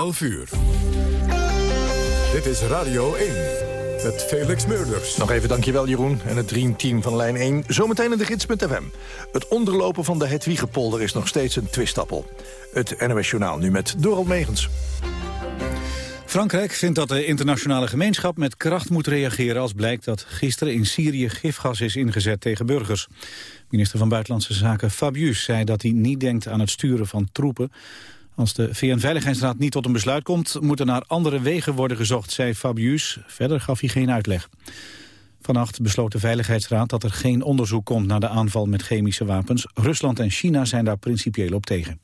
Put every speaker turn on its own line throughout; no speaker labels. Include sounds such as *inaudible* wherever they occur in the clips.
11 uur. Dit is Radio 1 met Felix Meurders.
Nog even dankjewel Jeroen en het Dream van lijn 1. Zometeen in de gids.fm. Het onderlopen van de Hedwiegepolder is nog steeds een twistappel. Het NOS Journaal nu met Dorald Megens.
Frankrijk vindt dat de internationale gemeenschap met kracht moet reageren... als blijkt dat gisteren in Syrië gifgas is ingezet tegen burgers. Minister van Buitenlandse Zaken Fabius zei dat hij niet denkt aan het sturen van troepen. Als de VN-veiligheidsraad niet tot een besluit komt... moeten naar andere wegen worden gezocht, zei Fabius. Verder gaf hij geen uitleg. Vannacht besloot de Veiligheidsraad dat er geen onderzoek komt... naar de aanval met chemische wapens. Rusland en China zijn daar principieel op tegen.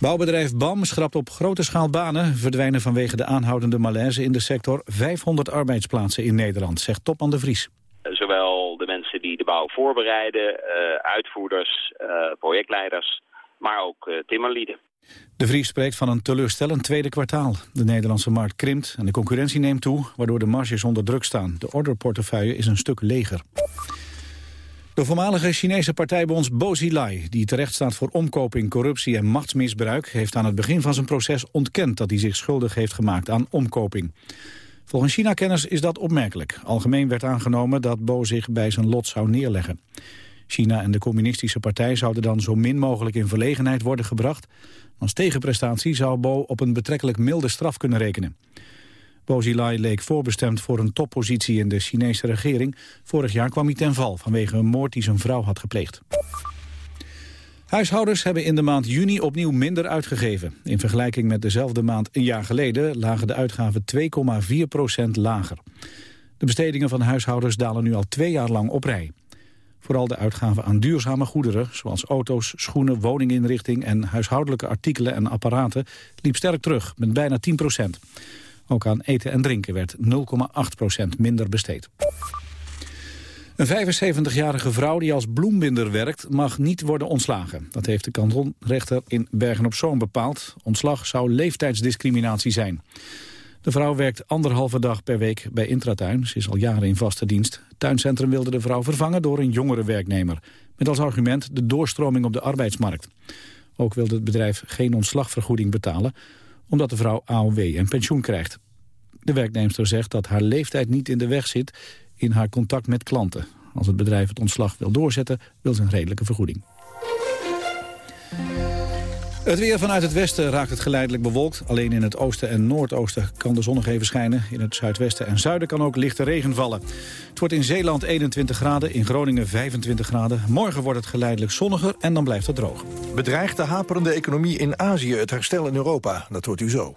Bouwbedrijf BAM schrapt op grote schaal banen. Verdwijnen vanwege de aanhoudende malaise in de sector 500 arbeidsplaatsen in Nederland, zegt topman de Vries.
Zowel de mensen die de bouw voorbereiden, eh, uitvoerders, eh, projectleiders, maar ook uh, timmerlieden.
De Vries spreekt van een teleurstellend tweede kwartaal. De Nederlandse markt krimpt en de concurrentie neemt toe, waardoor de marges onder druk staan. De orderportefeuille is een stuk leger. De voormalige Chinese partijbonds Bo Xilai, die terecht staat voor omkoping, corruptie en machtsmisbruik, heeft aan het begin van zijn proces ontkend dat hij zich schuldig heeft gemaakt aan omkoping. Volgens China-kenners is dat opmerkelijk. Algemeen werd aangenomen dat Bo zich bij zijn lot zou neerleggen. China en de communistische partij zouden dan zo min mogelijk in verlegenheid worden gebracht. Als tegenprestatie zou Bo op een betrekkelijk milde straf kunnen rekenen. Bo Xilai leek voorbestemd voor een toppositie in de Chinese regering. Vorig jaar kwam hij ten val vanwege een moord die zijn vrouw had gepleegd. Huishoudens hebben in de maand juni opnieuw minder uitgegeven. In vergelijking met dezelfde maand een jaar geleden lagen de uitgaven 2,4 procent lager. De bestedingen van huishoudens dalen nu al twee jaar lang op rij. Vooral de uitgaven aan duurzame goederen, zoals auto's, schoenen, woninginrichting en huishoudelijke artikelen en apparaten, liep sterk terug, met bijna 10 procent. Ook aan eten en drinken werd 0,8 procent minder besteed. Een 75-jarige vrouw die als bloembinder werkt mag niet worden ontslagen. Dat heeft de kantonrechter in Bergen-op-Zoom bepaald. Ontslag zou leeftijdsdiscriminatie zijn. De vrouw werkt anderhalve dag per week bij Intratuin. Ze is al jaren in vaste dienst. Tuincentrum wilde de vrouw vervangen door een jongere werknemer. Met als argument de doorstroming op de arbeidsmarkt. Ook wilde het bedrijf geen ontslagvergoeding betalen... omdat de vrouw AOW en pensioen krijgt. De werknemster zegt dat haar leeftijd niet in de weg zit... in haar contact met klanten. Als het bedrijf het ontslag wil doorzetten, wil ze een redelijke vergoeding. Het weer vanuit het westen raakt het geleidelijk bewolkt. Alleen in het oosten en noordoosten kan de zon nog even schijnen. In het zuidwesten en zuiden kan ook lichte regen vallen. Het wordt in Zeeland 21 graden, in Groningen 25 graden. Morgen wordt het geleidelijk zonniger en dan blijft het droog.
Bedreigt de haperende economie in Azië het herstel in Europa? Dat hoort u zo.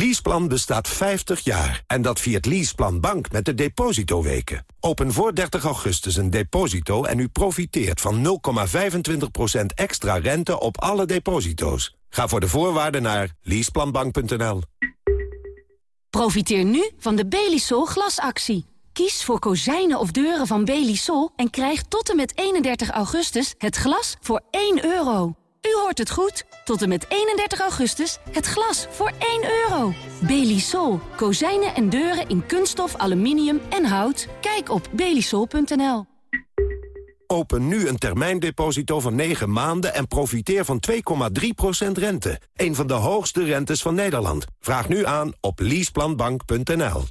Leaseplan bestaat 50 jaar. En dat viert Leaseplan Bank met de depositoweken. Open voor 30 augustus een deposito en u profiteert van 0,25% extra rente op alle deposito's. Ga voor de voorwaarden naar leaseplanbank.nl.
Profiteer nu van de Belisol glasactie. Kies voor kozijnen of deuren van Belisol en krijg tot en met 31 augustus het glas voor 1 euro. U hoort het goed. Tot en met 31 augustus het glas voor 1 euro. Belisol. Kozijnen en deuren in kunststof, aluminium en hout. Kijk op belisol.nl.
Open nu een termijndeposito van 9 maanden en profiteer van 2,3% rente. Een van de hoogste rentes van Nederland. Vraag nu aan op leaseplanbank.nl.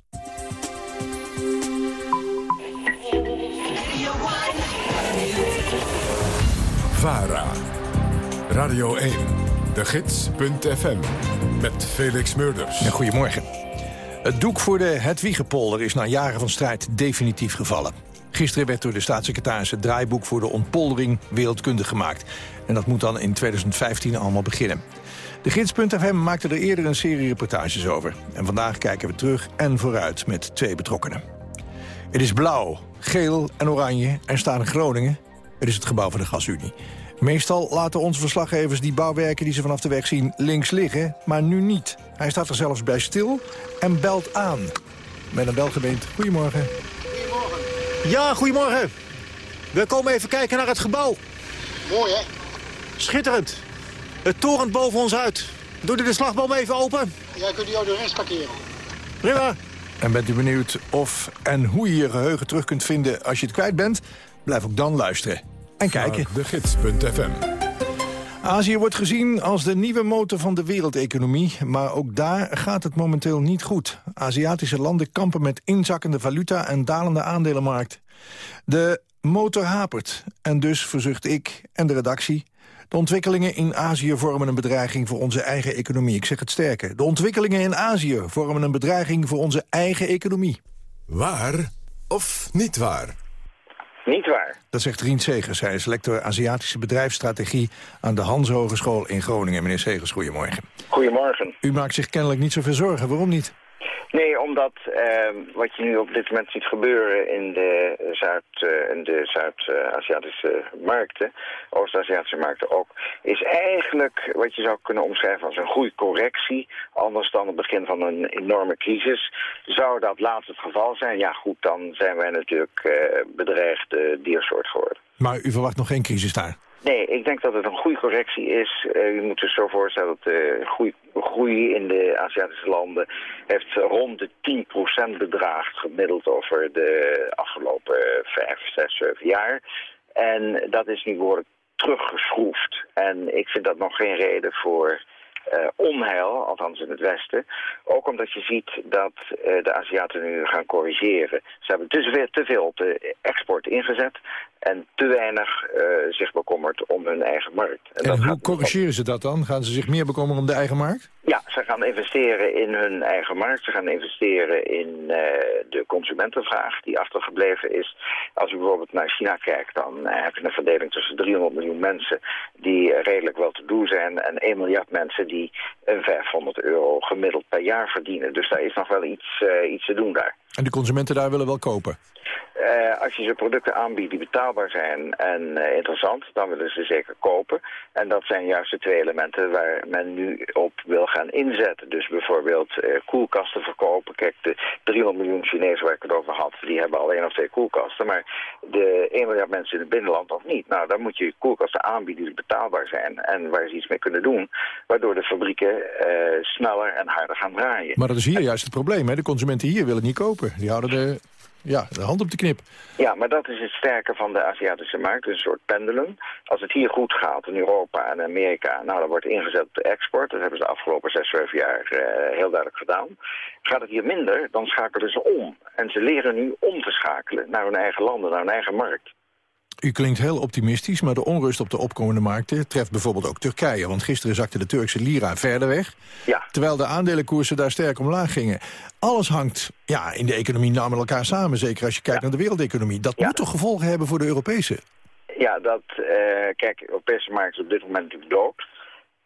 VARA. Radio 1. De Gids.fm. Met Felix Murders.
Ja, goedemorgen. Het doek voor de Hedwiegepolder is na jaren van strijd definitief gevallen. Gisteren werd door de staatssecretaris het draaiboek voor de ontpoldering wereldkundig gemaakt. En dat moet dan in 2015 allemaal beginnen. De Gids.fm maakte er eerder een serie reportages over. En vandaag kijken we terug en vooruit met twee betrokkenen. Het is blauw, geel en oranje en staat in Groningen. Het is het gebouw van de Gasunie. Meestal laten onze verslaggevers die bouwwerken die ze vanaf de weg zien links liggen, maar nu niet. Hij staat er zelfs bij stil en belt aan. Met een belgemeente. Goedemorgen.
Ja, goedemorgen. We komen even kijken naar het gebouw.
Mooi, hè?
Schitterend. Het torent boven ons uit. Doe u de slagboom even open?
Jij kunt die auto rechts parkeren.
Prima.
En bent u benieuwd of en hoe je je geheugen terug kunt vinden als je het kwijt bent? Blijf ook dan luisteren. En kijken.
De Gids.fm.
Azië wordt gezien als de nieuwe motor van de wereldeconomie... maar ook daar gaat het momenteel niet goed. Aziatische landen kampen met inzakkende valuta en dalende aandelenmarkt. De motor hapert en dus verzucht ik en de redactie... De ontwikkelingen in Azië vormen een bedreiging voor onze eigen economie. Ik zeg het sterker. De ontwikkelingen in Azië vormen een bedreiging voor onze eigen economie.
Waar of niet waar?
Niet waar.
Dat zegt Rien Segers. Hij is lector Aziatische bedrijfsstrategie aan de Hans Hogeschool in Groningen. Meneer Segers, goedemorgen.
Goedemorgen.
U maakt zich kennelijk niet zoveel zorgen. Waarom niet?
Nee, omdat eh, wat je nu op dit moment ziet gebeuren in de Zuid- eh, Zuid-Aziatische markten, Oost-Aziatische markten ook, is eigenlijk wat je zou kunnen omschrijven als een groeicorrectie. Anders dan het begin van een enorme crisis. Zou dat laatst het geval zijn, ja goed, dan zijn wij natuurlijk eh, bedreigde diersoort geworden.
Maar u verwacht nog geen crisis daar?
Nee, ik denk dat het een goede correctie is. Uh, u moet zich zo voorstellen dat de groei, groei in de Aziatische landen heeft rond de 10% bedraagt gemiddeld over de afgelopen 5, 6, 7 jaar. En dat is nu behoorlijk teruggeschroefd. En ik vind dat nog geen reden voor uh, onheil, althans in het Westen. Ook omdat je ziet dat de Aziaten nu gaan corrigeren. Ze hebben dus weer te veel op de export ingezet en te weinig uh, zich bekommerd om hun eigen markt.
En, en hoe corrigeren ze dat dan? Gaan ze zich meer bekommeren om de eigen markt?
Ja, ze gaan investeren in hun eigen markt. Ze gaan investeren in uh, de consumentenvraag die achtergebleven is. Als u bijvoorbeeld naar China kijkt, dan uh, heb je een verdeling tussen 300 miljoen mensen die redelijk wel te doen zijn en 1 miljard mensen die een 500 euro gemiddeld per jaar verdienen. Dus daar is nog wel iets, iets te doen daar.
En de consumenten daar willen wel kopen?
Uh, als je ze producten aanbiedt die betaalbaar zijn en uh, interessant, dan willen ze zeker kopen. En dat zijn juist de twee elementen waar men nu op wil gaan inzetten. Dus bijvoorbeeld uh, koelkasten verkopen. Kijk, de 300 miljoen Chinezen waar ik het over had, die hebben al één of twee koelkasten. Maar de 1 miljard mensen in het binnenland nog niet. Nou, dan moet je koelkasten aanbieden die betaalbaar zijn en waar ze iets mee kunnen doen. Waardoor de fabrieken sneller en harder gaan draaien.
Maar dat is hier juist het probleem. Hè? De consumenten hier willen niet kopen. Die houden de ja, de hand op de knip.
Ja, maar dat is het sterke van de Aziatische markt. een soort pendulum. Als het hier goed gaat in Europa en Amerika, nou, dan wordt ingezet op de export. Dat hebben ze de afgelopen zes, zeven jaar uh, heel duidelijk gedaan. Gaat het hier minder, dan schakelen ze om. En ze leren nu om te schakelen naar hun eigen landen, naar hun eigen markt.
U klinkt heel optimistisch, maar de onrust op de opkomende markten treft bijvoorbeeld ook Turkije. Want gisteren zakte de Turkse lira verder weg,
ja.
terwijl de aandelenkoersen daar sterk omlaag gingen. Alles hangt ja, in de economie nou met elkaar samen, zeker als je kijkt ja. naar de wereldeconomie. Dat
ja.
moet toch gevolgen hebben voor de Europese?
Ja, dat, uh, kijk, de Europese markt is op dit moment natuurlijk dood.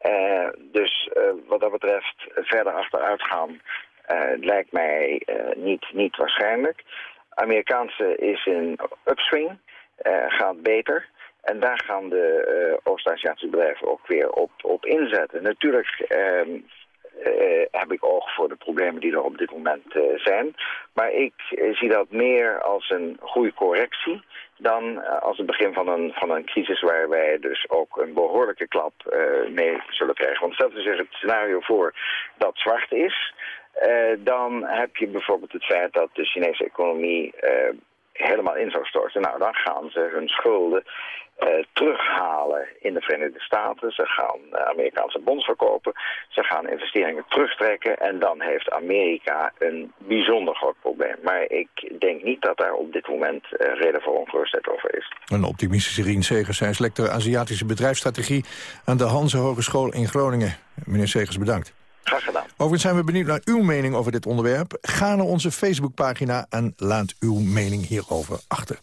Uh, dus uh, wat dat betreft verder achteruit gaan lijkt mij niet, niet waarschijnlijk. Amerikaanse is in upswing. Uh, gaat beter. En daar gaan de uh, Oost-Aziatische bedrijven ook weer op, op inzetten. Natuurlijk uh, heb ik oog voor de problemen die er op dit moment zijn. Maar ik zie dat meer als een goede correctie dan als het begin van een, van een crisis waar wij dus ook een behoorlijke klap mee zullen krijgen. Want stel zich het scenario voor dat zwart is, dan heb je bijvoorbeeld het feit dat de Chinese economie helemaal in zou storten. Nou, dan gaan ze hun schulden uh, terughalen in de Verenigde Staten. Ze gaan uh, Amerikaanse bonds verkopen. Ze gaan investeringen terugtrekken. En dan heeft Amerika een bijzonder groot probleem. Maar ik denk niet dat daar op dit moment uh, reden voor ongerustheid over is.
Een optimistische Rien Segers. Hij is Aziatische bedrijfsstrategie aan de Hanse Hogeschool in Groningen. Meneer Segers, bedankt.
Gedaan.
Overigens zijn we benieuwd naar uw mening over dit onderwerp. Ga naar onze Facebookpagina en laat uw mening hierover achter.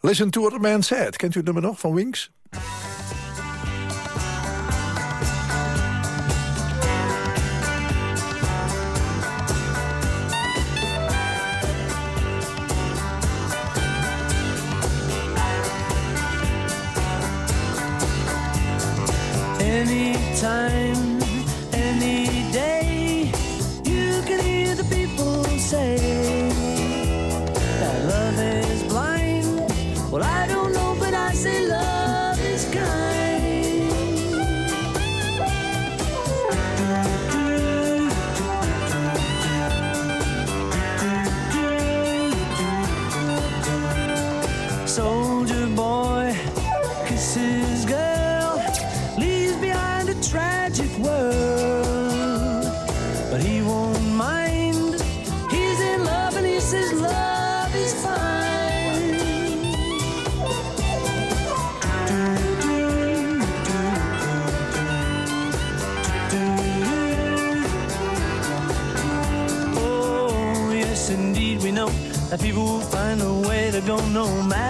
Listen to what the man said. Kent u het nummer nog van Wings?
A way to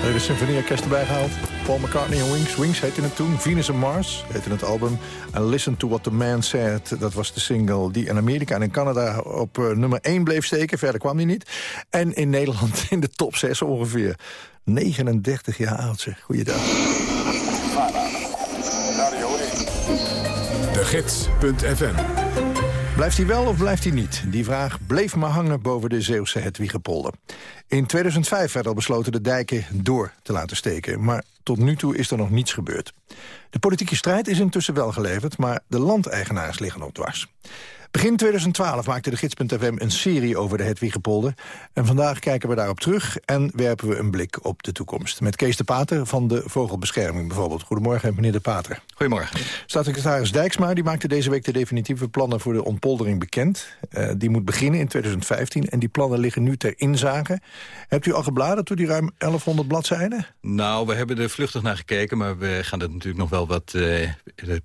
De symfonieorkest erbij gehaald. Paul McCartney en Wings. Wings heette het toen. Venus and Mars heette het album. En Listen to What the Man Said. Dat was de single die in Amerika en in Canada op eh, nummer 1 bleef steken. Verder kwam die niet. En in Nederland *laughs* in de top 6 ongeveer. 39 jaar oud zeg. Goeiedag.
De Gids.fm
Blijft hij wel of blijft hij niet? Die vraag bleef maar hangen boven de Zeeuwse Hedwiegepolder. In 2005 werd al besloten de dijken door te laten steken. Maar tot nu toe is er nog niets gebeurd. De politieke strijd is intussen wel geleverd, maar de landeigenaars liggen nog dwars. Begin 2012 maakte de Gids.fm een serie over de Hedwiegepolder. En vandaag kijken we daarop terug en werpen we een blik op de toekomst. Met Kees de Pater van de Vogelbescherming bijvoorbeeld. Goedemorgen, meneer de Pater.
Goedemorgen.
Staatssecretaris Dijksma die maakte deze week de definitieve plannen voor de ontpoldering bekend. Eh, die moet beginnen in 2015 en die plannen liggen nu ter inzage. Hebt u al gebladerd door die ruim 1100 bladzijden?
Nou, we hebben er vluchtig naar gekeken, maar we gaan het natuurlijk nog wel wat eh,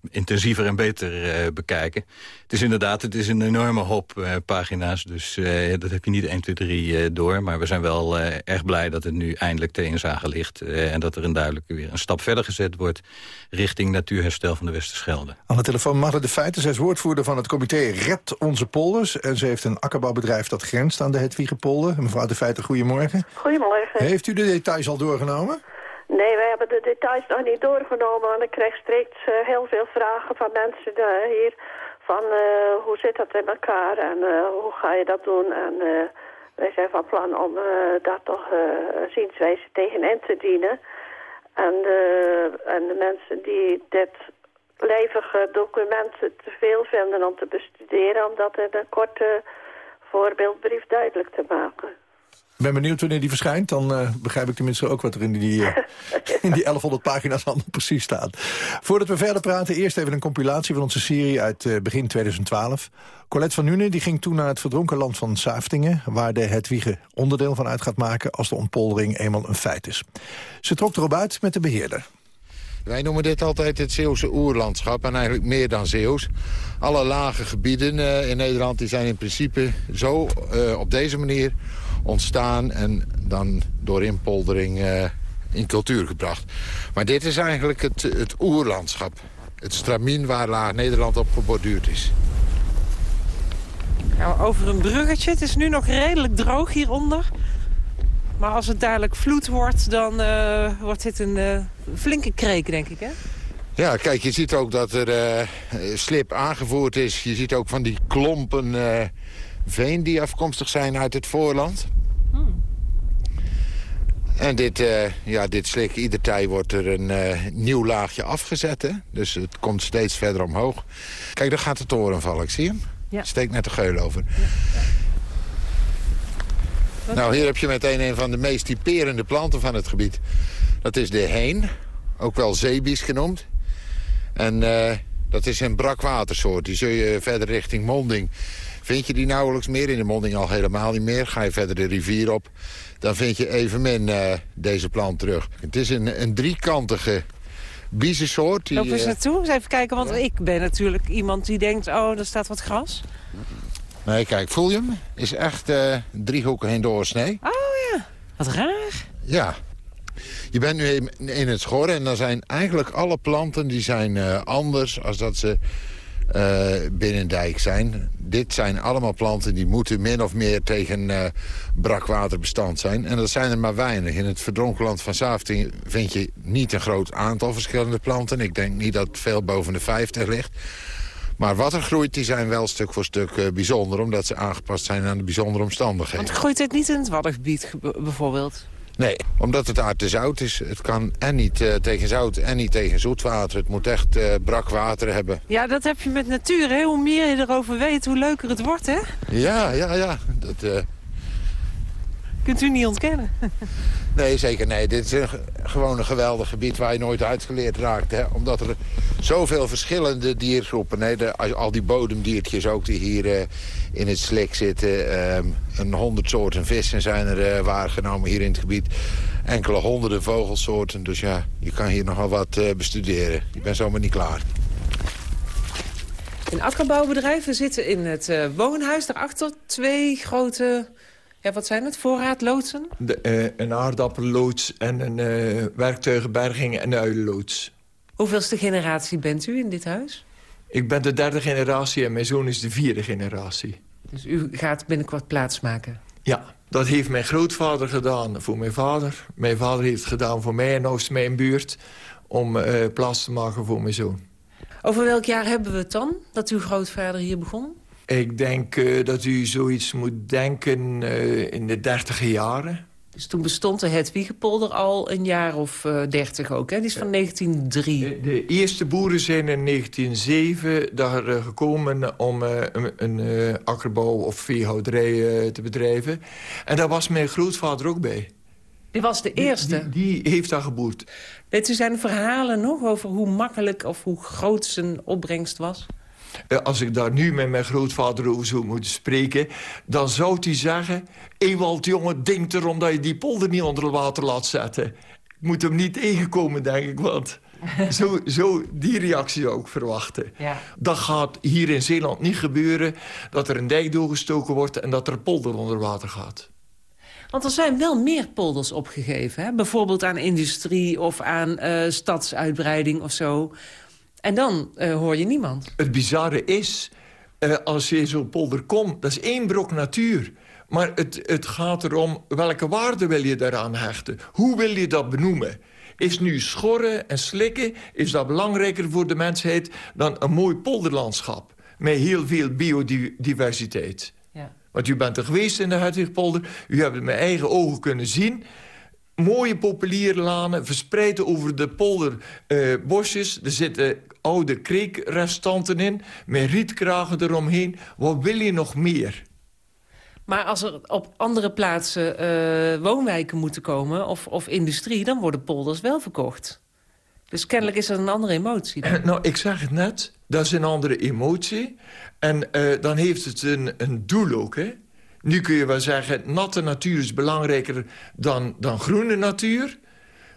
intensiever en beter eh, bekijken. Het is inderdaad, het is een enorme hoop eh, pagina's, dus eh, dat heb je niet 1, 2, 3 eh, door. Maar we zijn wel eh, erg blij dat het nu eindelijk ter inzage ligt eh, en dat er een duidelijke weer een stap verder gezet wordt richting natuurherstel van de Westerschelde.
Aan de telefoon Marle de Feiten. Zij is woordvoerder van het comité Red Onze Polders. En ze heeft een akkerbouwbedrijf dat grenst aan de Hedwiegepolder. Mevrouw de Feiten, goedemorgen.
Goedemorgen.
Heeft u de details al doorgenomen?
Nee, wij hebben de details nog niet doorgenomen. Want ik krijg steeds heel veel vragen van mensen hier. Van eh, hoe zit dat in elkaar en eh, hoe ga je dat doen? En eh, wij zijn van plan om daar toch zienswijze tegenin te dienen. En, en de mensen die dit lijvige document te veel vinden om te bestuderen... om dat in een korte voorbeeldbrief duidelijk te maken.
Ik ben benieuwd wanneer die verschijnt. Dan eh, begrijp ik tenminste ook wat er in die, eh, in die 1100 pagina's allemaal precies staat. Voordat we verder praten, eerst even een compilatie van onze serie uit eh, begin 2012. Colette van Nuenen die ging toen naar het verdronken land van Saaftingen... waar de Hedwige onderdeel van uit gaat maken als de ontpoldering eenmaal een feit is. Ze trok erop uit met de beheerder.
Wij noemen dit altijd het Zeeuwse oerlandschap en eigenlijk meer dan Zeeuws. Alle lage gebieden in Nederland die zijn in principe zo op deze manier ontstaan... en dan door inpoldering uh, in cultuur gebracht. Maar dit is eigenlijk het, het oerlandschap. het stramien waar laag Nederland op geborduurd is.
Nou, over een bruggetje. Het is nu nog redelijk droog hieronder. Maar als het dadelijk vloed wordt, dan eh, wordt dit een eh, flinke kreek, denk ik, hè?
Ja, kijk, je ziet ook dat er eh, slip aangevoerd is. Je ziet ook van die klompen eh, veen die afkomstig zijn uit het voorland. En dit, eh, ja, dit slik, ieder tij wordt er een eh, nieuw laagje afgezet. Hè? Dus het komt steeds verder omhoog. Kijk, daar gaat de toren vallen. Ik zie hem.
Ja.
Steekt net de geul over. Nou, hier heb je meteen een van de meest typerende planten van het gebied. Dat is de heen, ook wel zeebies genoemd. En eh, dat is een brakwatersoort. Die zul je verder richting Monding... vind je die nauwelijks meer. In de Monding al helemaal niet meer. Ga je verder de rivier op, dan vind je evenmin eh, deze plant terug. Het is een, een driekantige biezensoort. Die,
Loop eens
eh,
naartoe, eens even kijken. Want ik ben natuurlijk iemand die denkt, oh, er staat wat gras.
Nee, kijk, voel je hem? Is echt eh drie hoeken heen doorsnee.
Oh ja, wat raar.
Ja. Je bent nu in- in het schor en dan zijn eigenlijk alle planten die zijn eh, anders als dat ze eh binnendijk zijn. Dit zijn allemaal planten die moeten min of meer tegen eh brakwater bestand zijn. En dat zijn er maar weinig. In het verdronken land van Safting vind je niet een groot aantal verschillende planten. Ik denk niet dat het veel boven de 50 ligt. Maar wat er groeit, die zijn wel stuk voor stuk eh, bijzonder... omdat ze aangepast zijn aan de bijzondere omstandigheden.
Want groeit het niet in het Waddengebied ge- bijvoorbeeld?
Nee, omdat het aard te zout is. Het kan en niet eh, tegen zout en niet tegen zoetwater. Het moet echt eh, brak water hebben.
Ja, dat heb je met natuur, hè. Hoe meer je erover weet, hoe leuker het wordt, hè?
Ja, ja, ja. Dat, eh,
Kunt u niet ontkennen. *laughs*
nee, zeker nee. Dit is een, ge- gewoon een geweldig gebied waar je nooit uitgeleerd raakt. Hè? Omdat er zoveel verschillende diergroepen... Hè? De, al die bodemdiertjes ook die hier eh, in het slik zitten. ehm, een honderd soorten vissen zijn er eh, waargenomen hier in het gebied. Enkele honderden vogelsoorten. Dus ja, je kan hier nogal wat eh, bestuderen. Je bent zomaar niet klaar.
Een akkerbouwbedrijf. We zitten in het eh, woonhuis. Daarachter twee grote, ja, wat zijn het, voorraadloodsen?
De, eh, een aardappelloods en een eh, werktuigenberging en een uilenloods.
Hoeveelste generatie bent u in dit huis?
Ik ben de derde generatie en mijn zoon is de vierde generatie.
Dus u gaat binnenkort plaatsmaken.
Ja, dat heeft mijn grootvader gedaan voor mijn vader. Mijn vader heeft het gedaan voor mij en nou is het mijn buurt... om eh, plaats te maken voor mijn zoon.
Over welk jaar hebben we het dan, dat uw grootvader hier begon?
Ik denk eh, dat u zoiets moet denken eh, in de dertiger jaren.
Dus toen bestond de Hedwiegepolder al een jaar of eh, dertig ook, hè? Die is van 1903.
De eerste boeren zijn in 1907 daar gekomen om een, een akkerbouw of veehouderij eh, te bedrijven. En daar was mijn grootvader ook bij.
Die was de eerste?
Die, die heeft daar geboerd.
Weet u zijn verhalen nog over hoe makkelijk of hoe groot zijn opbrengst was?
Eh, Als ik daar nu met mijn grootvader over zou moeten spreken... dan zou hij zeggen... Ewald, jongen, denk erom dat je die polder niet onder water laat zetten. Ik moet hem niet tegenkomen, denk ik, want... *laughs* Zo, zo die reactie zou ik verwachten.
Ja.
Dat gaat hier in Zeeland niet gebeuren... dat er een dijk doorgestoken wordt en dat er een polder onder water gaat.
Want er zijn wel meer polders opgegeven. Hè? Bijvoorbeeld aan industrie of aan eh, stadsuitbreiding of zo. En dan eh, hoor je niemand.
Het bizarre is, eh, als je zo'n polder komt... dat is één brok natuur. Maar het, het gaat erom, welke waarde wil je daaraan hechten? Hoe wil je dat benoemen? Is nu schorren en slikken... is dat belangrijker voor de mensheid dan een mooi polderlandschap... met heel veel biodiversiteit?
Ja.
Want u bent er geweest in de Hedwigpolder. U hebt het met eigen ogen kunnen zien. Mooie populierlanen, verspreid over de polderbosjes. er zitten oude kreekrestanten in, met rietkragen eromheen. Wat wil je nog meer?
Maar als er op andere plaatsen eh, woonwijken moeten komen of, of industrie... dan worden polders wel verkocht. Dus kennelijk is er een andere emotie. dan.
Nou, ik zeg het net, dat is een andere emotie. En eh, dan heeft het een, een doel ook, hè. Nu kun je wel zeggen, natte natuur is belangrijker dan, dan groene natuur.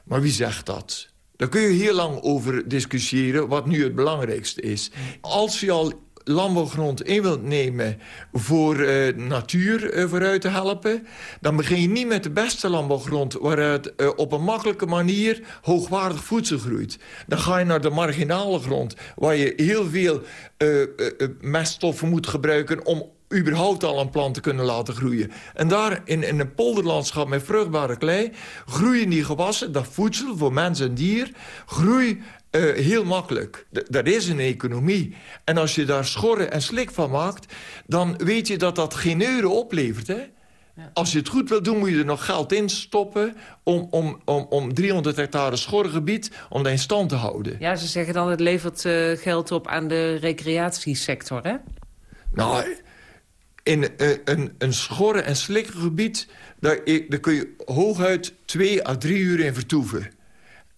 Maar wie zegt dat? Daar kun je heel lang over discussiëren wat nu het belangrijkste is. Als je al landbouwgrond in wilt nemen voor eh, natuur eh, vooruit te helpen... dan begin je niet met de beste landbouwgrond... waaruit eh, op een makkelijke manier hoogwaardig voedsel groeit. Dan ga je naar de marginale grond... waar je heel veel meststoffen moet gebruiken... om überhaupt al een plant te kunnen laten groeien. En daar in, in een polderlandschap met vruchtbare klei... groeien die gewassen, dat voedsel voor mens en dier... groei eh, heel makkelijk. D dat is een economie. En als je daar schorren en slik van maakt... dan weet je dat dat geen euro oplevert, hè? Als je het goed wil doen, moet je er nog geld in stoppen... om, om, om, om 300 hectare schorgebied om dat in stand te houden.
Ja, ze zeggen dan het levert eh, geld op aan de recreatiesector, hè?
Nou, in eh, een, een schorre en slikkengebied... Daar, i- daar kun je hooguit twee à drie uur in vertoeven.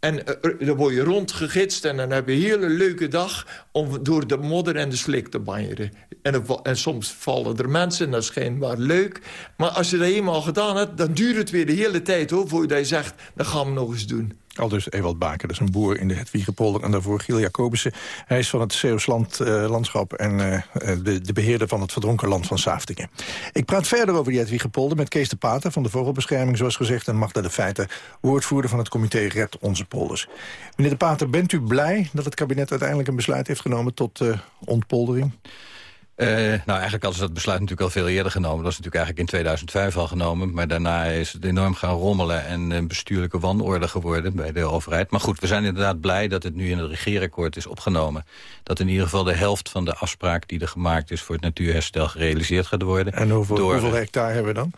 En eh, er- dan word je rondgegidst en dan heb je een hele leuke dag... om door de modder en de slik te banjeren. En, en soms vallen er mensen, en dat is schijnbaar leuk. Maar als je dat eenmaal gedaan hebt, dan duurt het weer de hele tijd... hoor, voor je zegt, dat gaan we nog eens doen.
Al dus Ewald Baker, dat is een boer in de Hetwiegepolder. En daarvoor Giel Jacobussen. Hij is van het Zeeuws eh, landschap en eh, eh, de, de beheerder van het verdronken land van Saftingen. Ik praat verder over die Hetwiegepolder met Kees de Pater van de Vogelbescherming, zoals gezegd. En Magda de Feiten, woordvoerder van het comité Red Onze Polders. Meneer de Pater, bent u blij dat het kabinet uiteindelijk een besluit heeft genomen tot eh, ontpoldering?
Eh, nou, eigenlijk hadden ze dat besluit natuurlijk al veel eerder genomen. Dat is natuurlijk eigenlijk in 2005 al genomen. Maar daarna is het enorm gaan rommelen en een bestuurlijke wanorde geworden bij de overheid. Maar goed, we zijn inderdaad blij dat het nu in het regeerakkoord is opgenomen. Dat in ieder geval de helft van de afspraak die er gemaakt is voor het natuurherstel gerealiseerd gaat worden.
En hoeveel,
Door-
hoeveel hectare hebben we dan?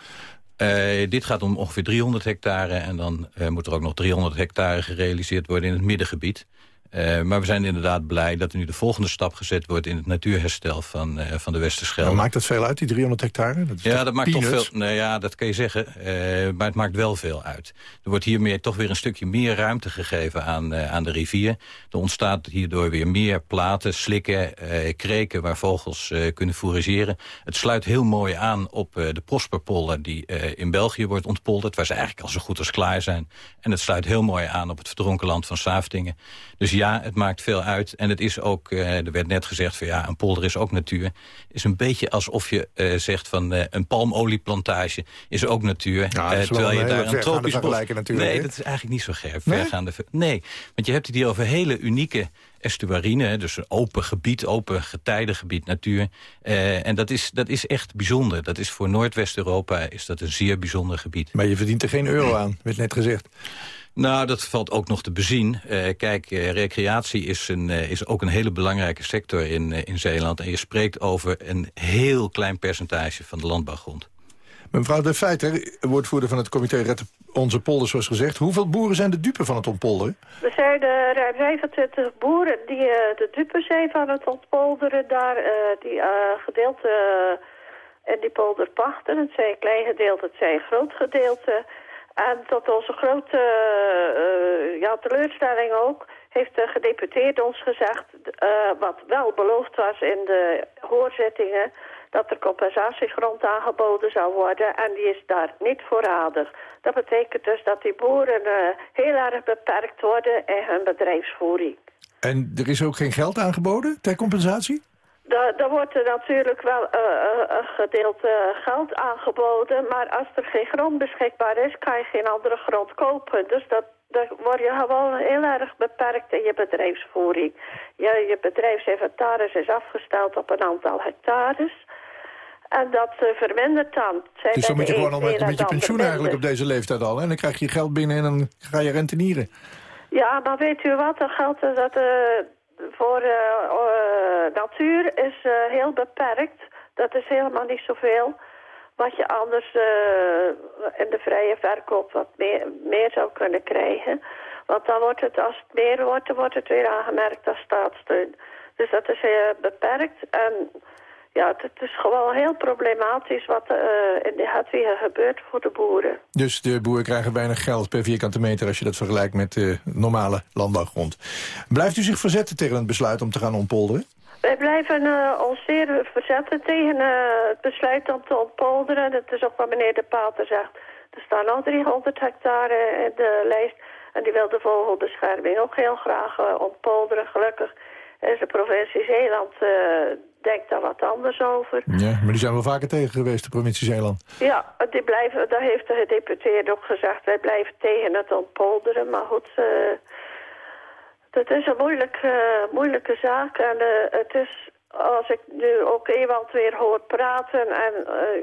Eh, dit gaat om ongeveer 300 hectare en dan eh, moet er ook nog 300 hectare gerealiseerd worden in het middengebied. Eh, maar we zijn inderdaad blij dat er nu de volgende stap gezet wordt... in het natuurherstel van, eh, van de Westerschelde.
Nou, maakt dat veel uit, die 300 hectare? Dat
Ja, dat maakt toch veel. Nee, ja, dat kan je zeggen. eh, maar het maakt wel veel uit. Er wordt hiermee toch weer een stukje meer ruimte gegeven aan, aan de rivier. Er ontstaat hierdoor weer meer platen, slikken, kreken waar vogels kunnen fourageren. Het sluit heel mooi aan op de Prosperpolder die in België wordt ontpolderd. Waar ze eigenlijk al zo goed als klaar zijn. En het sluit heel mooi aan op het verdronken land van Saftingen. Dus ja, het maakt veel uit. En het is ook, eh, er werd net gezegd van ja, een polder is ook natuur. is een beetje alsof je eh, zegt van eh, een palmolieplantage is ook natuur.
Ja,
terwijl je daar een tropisch bos... Nee, dat is eigenlijk niet zo ver,
Nee?
vergaande. Nee, want je hebt het hier over hele unieke estuarine. Dus een open gebied, open getijdengebied, natuur. En dat is, dat is echt bijzonder. Dat is voor Noordwest-Europa is dat een zeer bijzonder gebied.
Maar je verdient er geen euro aan, werd net gezegd.
Nou, dat valt ook nog te bezien. Eh, kijk, eh, recreatie is, een, eh, is ook een hele belangrijke sector in, in Zeeland. En je spreekt over een heel klein percentage van de landbouwgrond.
Mevrouw de Feiter, woordvoerder van het comité Red Onze Polder, zoals gezegd. Hoeveel boeren zijn de dupe van het ontpolderen?
Er zijn eh, ruim 25 boeren die de dupe zijn van het ontpolderen daar, eh, die gedeelte in die polder pachten. Het zijn klein gedeelte, het zijn groot gedeelte. En tot onze grote eh, ja, teleurstelling ook heeft de gedeputeerde ons gezegd, eh, wat wel beloofd was in de hoorzittingen, dat er compensatiegrond aangeboden zou worden en die is daar niet voorradig. Dat betekent dus dat die boeren eh, heel erg beperkt worden in hun bedrijfsvoering.
En er is ook geen geld aangeboden ter compensatie?
Da- Daar wordt er natuurlijk wel eh, eh, een gedeelte geld aangeboden, maar als er geen grond beschikbaar is, kan je geen andere grond kopen. Dus dat, dan word je gewoon heel erg beperkt in je bedrijfsvoering. Je, je bedrijfsinventaris is afgesteld op een aantal hectares. En dat eh, vermindert dan. Zij
Dus dan moet je gewoon al met, je pensioen eigenlijk op deze leeftijd al. En dan krijg je geld binnen en dan ga je rentenieren.
Ja, maar weet u wat? Dat geldt dat eh, voor eh, eh, natuur is eh, heel beperkt. Dat is helemaal niet zoveel. Wat je anders in de vrije verkoop wat meer, meer zou kunnen krijgen. Want dan wordt het, als het meer wordt, dan wordt het weer aangemerkt als staatssteun. Dus dat is heel beperkt. En ja, het, is gewoon heel problematisch wat eh, in de Hatwiegen gebeurt voor de boeren.
Dus de boeren krijgen weinig geld per vierkante meter... als je dat vergelijkt met de normale landbouwgrond. Blijft u zich verzetten tegen het besluit om te gaan ontpolderen?
Wij blijven eh, ons zeer verzetten tegen het besluit om te ontpolderen. Dat is ook wat meneer De Pater zegt. Er staan al 300 hectare in de lijst. En die wil de vogelbescherming ook heel graag ontpolderen. Gelukkig is de provincie Zeeland denkt daar wat anders over.
Ja, maar die zijn wel vaker tegen geweest, de provincie Zeeland.
Ja, die blijven, daar heeft de gedeputeerde ook gezegd. Wij blijven tegen het ontpolderen. Maar goed, eh dat is een moeilijke, moeilijke zaak. En eh, het is, als ik nu ook Ewald weer hoor praten... en eh,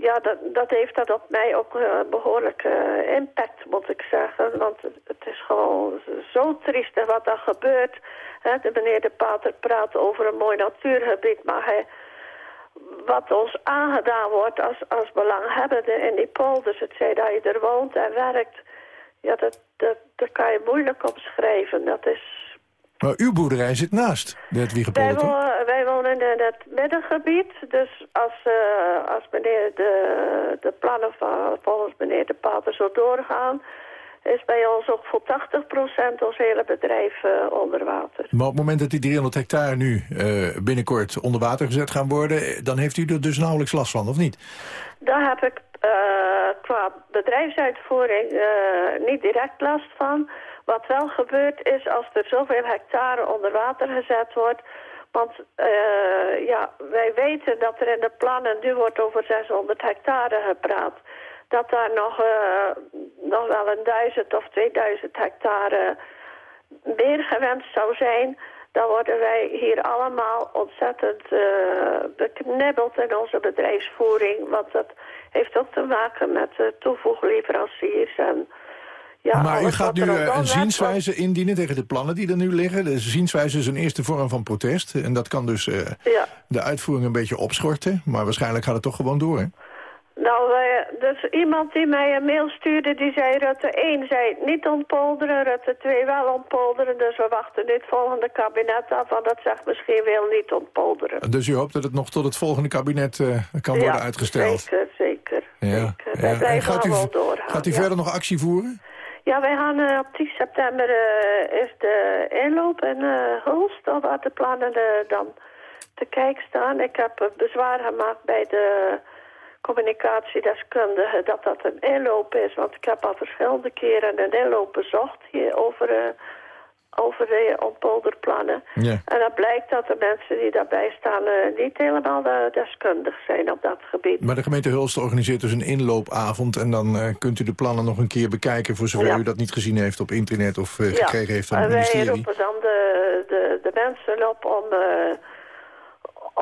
ja, dat, dat heeft dat op mij ook eh, behoorlijk eh, impact, moet ik zeggen. Want het, is gewoon zo triest wat er gebeurt. Hè, de meneer De Pater praat over een mooi natuurgebied, maar hij, wat ons aangedaan wordt als, als belanghebbende in die polders... het zij dat je er woont en werkt, ja, dat, dat, dat kan je moeilijk omschrijven. Dat is
Maar uw boerderij zit naast de
wij, wij wonen in het middengebied. Dus als, eh, als meneer de, de plannen van, volgens meneer de Pater zo doorgaan... is bij ons ook voor 80% ons hele bedrijf eh, onder water.
Maar op het moment dat die 300 hectare nu eh, binnenkort onder water gezet gaan worden... eh, dan heeft u er dus nauwelijks last van, of niet?
Daar heb ik eh, qua bedrijfsuitvoering eh, niet direct last van. Wat wel gebeurt is als er zoveel hectare onder water gezet wordt... Want eh, ja, wij weten dat er in de plannen, nu wordt over 600 hectare gepraat... dat daar nog, eh, nog wel een duizend of 2000 hectare meer gewenst zou zijn... dan worden wij hier allemaal ontzettend eh, beknibbeld in onze bedrijfsvoering. Want dat heeft ook te maken met uh, toevoegleveranciers en... Ja,
maar u gaat nu eh, een
werkt,
zienswijze indienen tegen de plannen die er nu liggen. De zienswijze is een eerste vorm van protest. En dat kan dus eh,
Ja.
de uitvoering een beetje opschorten. Maar waarschijnlijk gaat het toch gewoon door, hè?
Nou, wij, dus iemand die mij een mail stuurde, die zei Rutte 1 zei niet ontpolderen, Rutte 2 wel ontpolderen. Dus we wachten het volgende kabinet af, want dat zegt misschien wel niet ontpolderen.
Dus u hoopt dat het nog tot het volgende kabinet eh, kan worden uitgesteld?
Zeker, zeker.
Ja.
zeker.
Ja. En gaat u, gaat u verder nog actie voeren?
Ja, wij gaan eh, op 10 september eh, is de inloop in eh Hulst, waar de plannen dan te kijk staan. Ik heb bezwaar gemaakt bij de communicatiedeskundige dat dat een inloop is. Want ik heb al verschillende keren een inloop bezocht hier over, over de ontpolderplannen.
Ja.
En dan blijkt dat de mensen die daarbij staan eh, niet helemaal eh, deskundig zijn op dat gebied.
Maar de gemeente Hulst organiseert dus een inloopavond... en dan eh, kunt u de plannen nog een keer bekijken... voor zover
Ja.
u dat niet gezien heeft op internet of gekregen heeft van het
wij
ministerie.
roepen dan de, de, de mensen op om,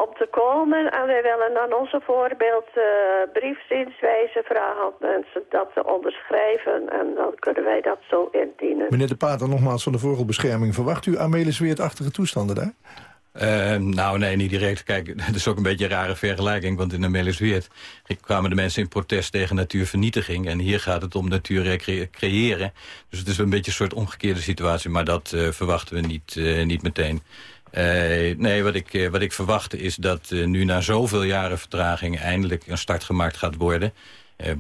om te komen. En wij willen dan onze voorbeeld eh briefzienswijze vragen aan mensen dat te onderschrijven. En dan kunnen wij dat zo indienen.
Meneer De Pater, nogmaals van de vogelbescherming. Verwacht u Amelisweert-achtige toestanden daar?
Eh, nou, nee, niet direct. Kijk, *laughs* dat is ook een beetje een rare vergelijking. Want in de Melisweert kwamen de mensen in protest tegen natuurvernietiging. En hier gaat het om natuur creëren. Dus het is een beetje een soort omgekeerde situatie. Maar dat eh, verwachten we niet, eh, niet meteen. Eh, nee, wat ik, eh, wat ik verwachtte is dat eh, nu na zoveel jaren vertraging... eindelijk een start gemaakt gaat worden.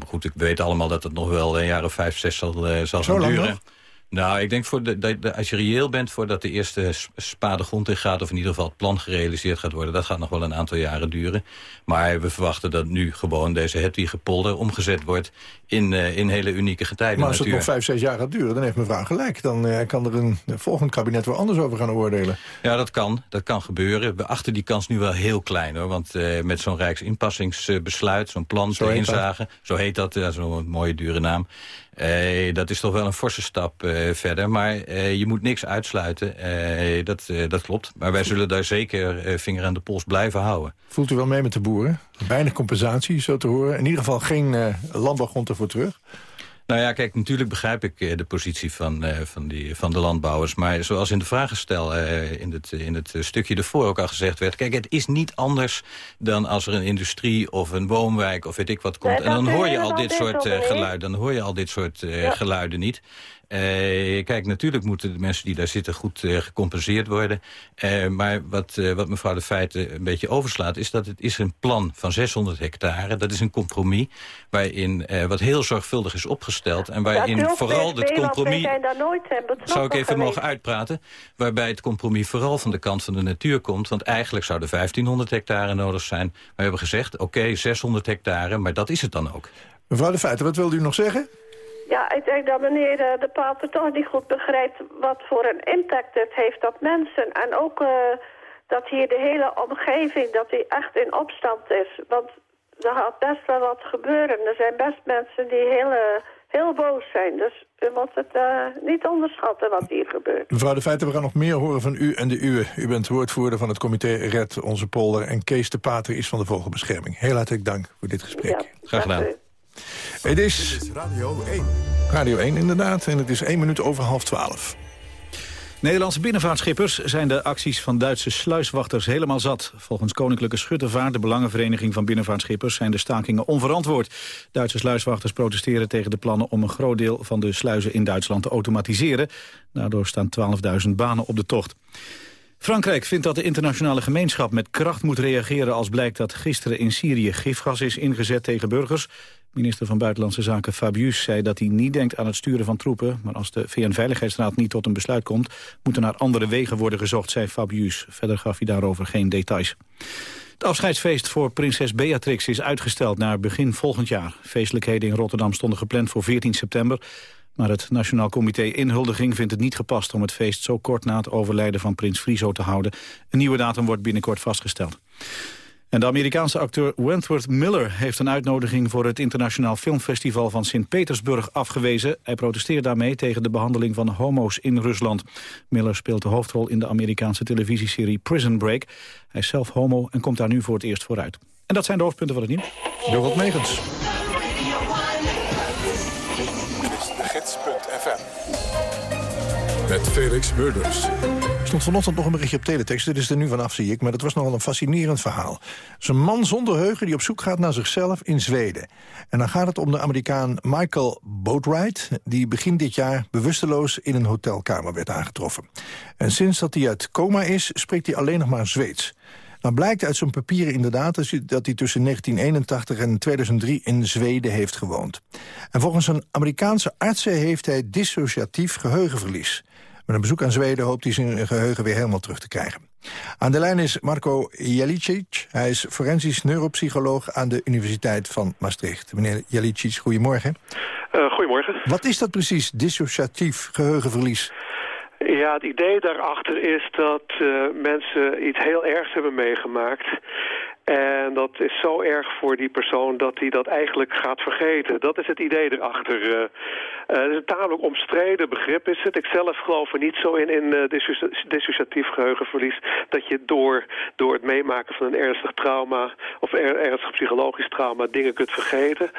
Goed, ik weet allemaal dat het nog wel een jaar of vijf, zes zal, zal
Zo
duren.
nog?
Nou, ik denk voor de, de, de- als je reëel bent voordat de eerste spade grond in gaat... of in ieder geval het plan gerealiseerd gaat worden... dat gaat nog wel een aantal jaren duren. Maar we verwachten dat nu gewoon deze Hedwiegepolder omgezet wordt... in, eh, in hele unieke getijden
Maar als het
natuur.
nog vijf, zes jaar gaat duren, dan heeft mevrouw gelijk. Dan eh, kan er een volgend kabinet weer anders over gaan oordelen.
Ja, dat kan. Dat kan gebeuren. We achten die kans nu wel heel klein, hoor. Want eh, met zo'n Rijksinpassingsbesluit, zo'n plan
Zo
te
heet dat.
inzagen... zo heet dat, dat is een mooie dure naam... Eh, dat is toch wel een forse stap eh, verder. Maar eh, je moet niks uitsluiten. Dat, dat klopt. Maar wij zullen daar zeker vinger aan de pols blijven houden.
Voelt u wel mee met de boeren? Weinig compensatie, zo te horen. In ieder geval geen landbouwgrond ervoor terug.
Nou ja, kijk, natuurlijk begrijp ik eh, de positie van, eh, van, die, van de landbouwers. Maar zoals in de vragenstel eh, in het, in het stukje ervoor ook al gezegd werd... kijk, het is niet anders dan als er een industrie of een woonwijk of weet ik wat komt. En dan hoor je al dit soort geluiden. Dan hoor je al dit soort geluiden niet. Eh, kijk, natuurlijk moeten de mensen die daar zitten goed eh, gecompenseerd worden. Eh, maar wat, eh, wat mevrouw de Feiten een beetje overslaat... is dat het is een plan van 600 hectare. Dat is een compromis waarin eh, wat heel zorgvuldig is opgesteld... en waarin vooral het compromis...
zijn daar nooit
Zou ik even
geweest.
mogen uitpraten? Waarbij het compromis vooral van de kant van de natuur komt. Want eigenlijk zouden 1500 hectare nodig zijn. We hebben gezegd, oké, 600 hectare, maar dat is het dan ook.
Mevrouw de Feiten, wat wilde u nog zeggen?
Ja, ik denk dat meneer eh, De Pater toch niet goed begrijpt wat voor een impact het heeft op mensen. En ook eh, dat hier de hele omgeving, dat die echt in opstand is. Want er gaat best wel wat gebeuren. Er zijn best mensen die heel, eh, heel boos zijn. Dus u moet het eh, niet onderschatten wat hier gebeurt.
Mevrouw De Feiten, we gaan nog meer horen van u en de uwe. U bent woordvoerder van het comité Red Onze Polder... en Kees de Pater is van de Vogelbescherming. Heel hartelijk dank voor dit gesprek.
Graag gedaan.
Het
is Radio 1.
Radio 1 inderdaad en het is één minuut over half twaalf.
Nederlandse binnenvaartschippers zijn de acties van Duitse sluiswachters helemaal zat. Volgens Koninklijke Schuttervaart, de Belangenvereniging van Binnenvaartschippers, zijn de stakingen onverantwoord. Duitse sluiswachters protesteren tegen de plannen om een groot deel van de sluizen in Duitsland te automatiseren. Daardoor staan 12.000 banen op de tocht. Frankrijk vindt dat de internationale gemeenschap met kracht moet reageren als blijkt dat gisteren in Syrië gifgas is ingezet tegen burgers. Minister van Buitenlandse Zaken Fabius zei dat hij niet denkt aan het sturen van troepen. Maar als de VN-veiligheidsraad niet tot een besluit komt, moeten naar andere wegen worden gezocht, zei Fabius. Verder gaf hij daarover geen details. Het afscheidsfeest voor prinses Beatrix is uitgesteld naar begin volgend jaar. Feestelijkheden in Rotterdam stonden gepland voor 14 september. Maar het Nationaal Comité Inhuldiging vindt het niet gepast om het feest zo kort na het overlijden van prins Friso te houden. Een nieuwe datum wordt binnenkort vastgesteld. En de Amerikaanse acteur Wentworth Miller heeft een uitnodiging voor het Internationaal Filmfestival van Sint-Petersburg afgewezen. Hij protesteert daarmee tegen de behandeling van homo's in Rusland. Miller speelt de hoofdrol in de Amerikaanse televisieserie Prison Break. Hij is zelf homo en komt daar nu voor het eerst vooruit. En dat zijn de hoofdpunten van het nieuws.
Dorot Megens.
Dit is de gids.fm. Met Felix Murders.
Stond vanochtend nog een berichtje op teletext. Dit is er nu vanaf, zie ik. Maar dat was nogal een fascinerend verhaal. Een man zonder heugen die op zoek gaat naar zichzelf in Zweden. En dan gaat het om de Amerikaan Michael Boatwright... die begin dit jaar bewusteloos in een hotelkamer werd aangetroffen. En sinds dat hij uit coma is, spreekt hij alleen nog maar Zweeds. Nou blijkt uit zijn papieren inderdaad dat hij tussen 1981 en 2003 in Zweden heeft gewoond. En volgens een Amerikaanse artsen heeft hij dissociatief geheugenverlies. Met een bezoek aan Zweden hoopt hij zijn geheugen weer helemaal terug te krijgen. Aan de lijn is Marco Jelicic. Hij is forensisch neuropsycholoog aan de Universiteit van Maastricht. Meneer Jelicic, goedemorgen.
Eh, goedemorgen.
Wat is dat precies, dissociatief geheugenverlies?
Ja, het idee daarachter is dat eh, mensen iets heel ergs hebben meegemaakt. En dat is zo erg voor die persoon dat hij dat eigenlijk gaat vergeten. Dat is het idee erachter. eh. Eh, het is een tamelijk omstreden begrip is het. Ik zelf geloof er niet zo in, in eh, dissoci- dissociatief geheugenverlies... dat je door, door het meemaken van een ernstig trauma... of er, ernstig psychologisch trauma dingen kunt vergeten.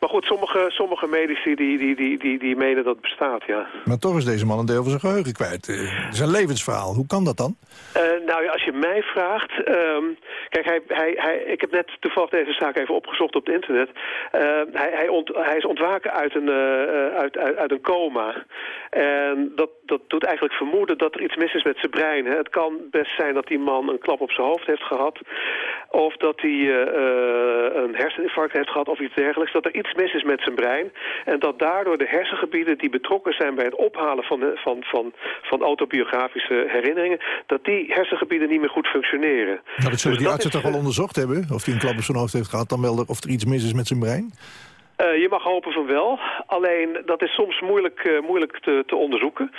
Maar goed, sommige, sommige medici die, die, die, die, die menen dat het bestaat, ja.
Maar toch is deze man een deel van zijn geheugen kwijt. Eh, Het is een levensverhaal. Hoe kan dat dan?
Eh, nou ja, als je mij vraagt... ehm, kijk, hij, hij, hij, ik heb net toevallig deze zaak even opgezocht op het internet. Eh, hij, hij, ont, hij is ontwaken uit een, eh, eh, uit, uit, uit een coma. En dat, dat doet eigenlijk vermoeden dat er iets mis is met zijn brein. Hè. Het kan best zijn dat die man een klap op zijn hoofd heeft gehad. Of dat hij eh, eh, een herseninfarct heeft gehad of iets dergelijks. Dat er iets mis is met zijn brein. En dat daardoor de hersengebieden die betrokken zijn bij het ophalen van, de, van, van, van autobiografische herinneringen... dat die hersengebieden niet meer goed functioneren.
Nou, dat zullen
Dus
die artsen
is,
toch wel onderzocht hebben? Of hij een klap op zijn hoofd heeft gehad, dan wel of er iets mis is met zijn brein?
Eh, je mag hopen van wel. Alleen dat is soms moeilijk, eh, moeilijk te, te onderzoeken.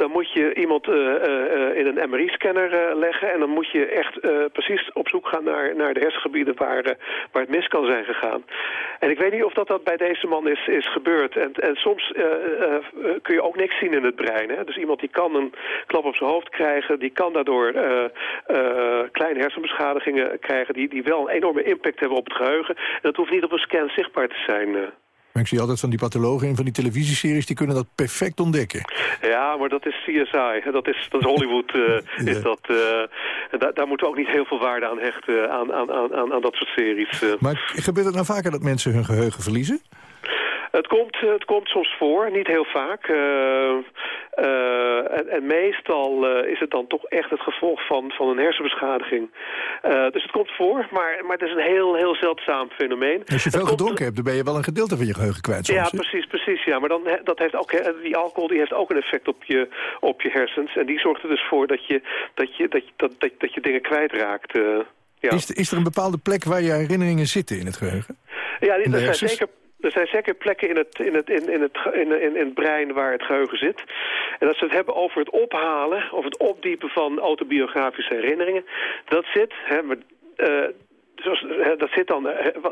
Dan moet je iemand eh, eh, eh, in een MRI-scanner leggen. En dan moet je echt precies op zoek gaan naar, naar de hersengebieden waar, waar het mis kan zijn gegaan. En ik weet niet of dat, dat bij deze man is, is gebeurd. En, en soms kun je ook niks zien in het brein. Hè? Dus iemand die kan een klap op zijn hoofd krijgen. Die kan daardoor kleine hersenbeschadigingen krijgen. Die, die wel een enorme impact hebben op het geheugen. En dat hoeft niet op een scan zichtbaar te zijn. Eh.
Maar ik zie altijd van die pathologen in van die televisieseries... die kunnen dat perfect ontdekken.
Ja, maar dat is CSI. Dat is, dat is Hollywood. eh, *laughs* is dat, eh, en daar- moeten we ook niet heel veel waarde aan hechten. Aan, aan, aan, aan, aan dat soort series. eh.
Maar gebeurt het nou vaker dat mensen hun geheugen verliezen?
Het komt, eh, het komt soms voor, niet heel vaak. Eh, eh, en, en meestal is het dan toch echt het gevolg van, van een hersenbeschadiging. Dus het komt voor, maar, maar het is een heel, heel zeldzaam fenomeen.
Als je veel gedronken hebt, dan ben je wel een gedeelte van je geheugen kwijt soms.
Ja, precies, precies. Ja. Maar dan, dat heeft ook, die alcohol die heeft ook een effect op je, op je hersens. En die zorgt er dus voor dat je, dat je, dat je, dat, dat, dat je dingen kwijtraakt. ja.
Is, is er een bepaalde plek waar je herinneringen zitten in het geheugen?
Ja, er zijn zeker, er zijn zeker plekken in het, in, het, in, in, het, in, in, het brein waar het geheugen zit. En als we het hebben over het ophalen of het opdiepen van autobiografische herinneringen... dat zit, hè, eh, zoals, dat zit dan,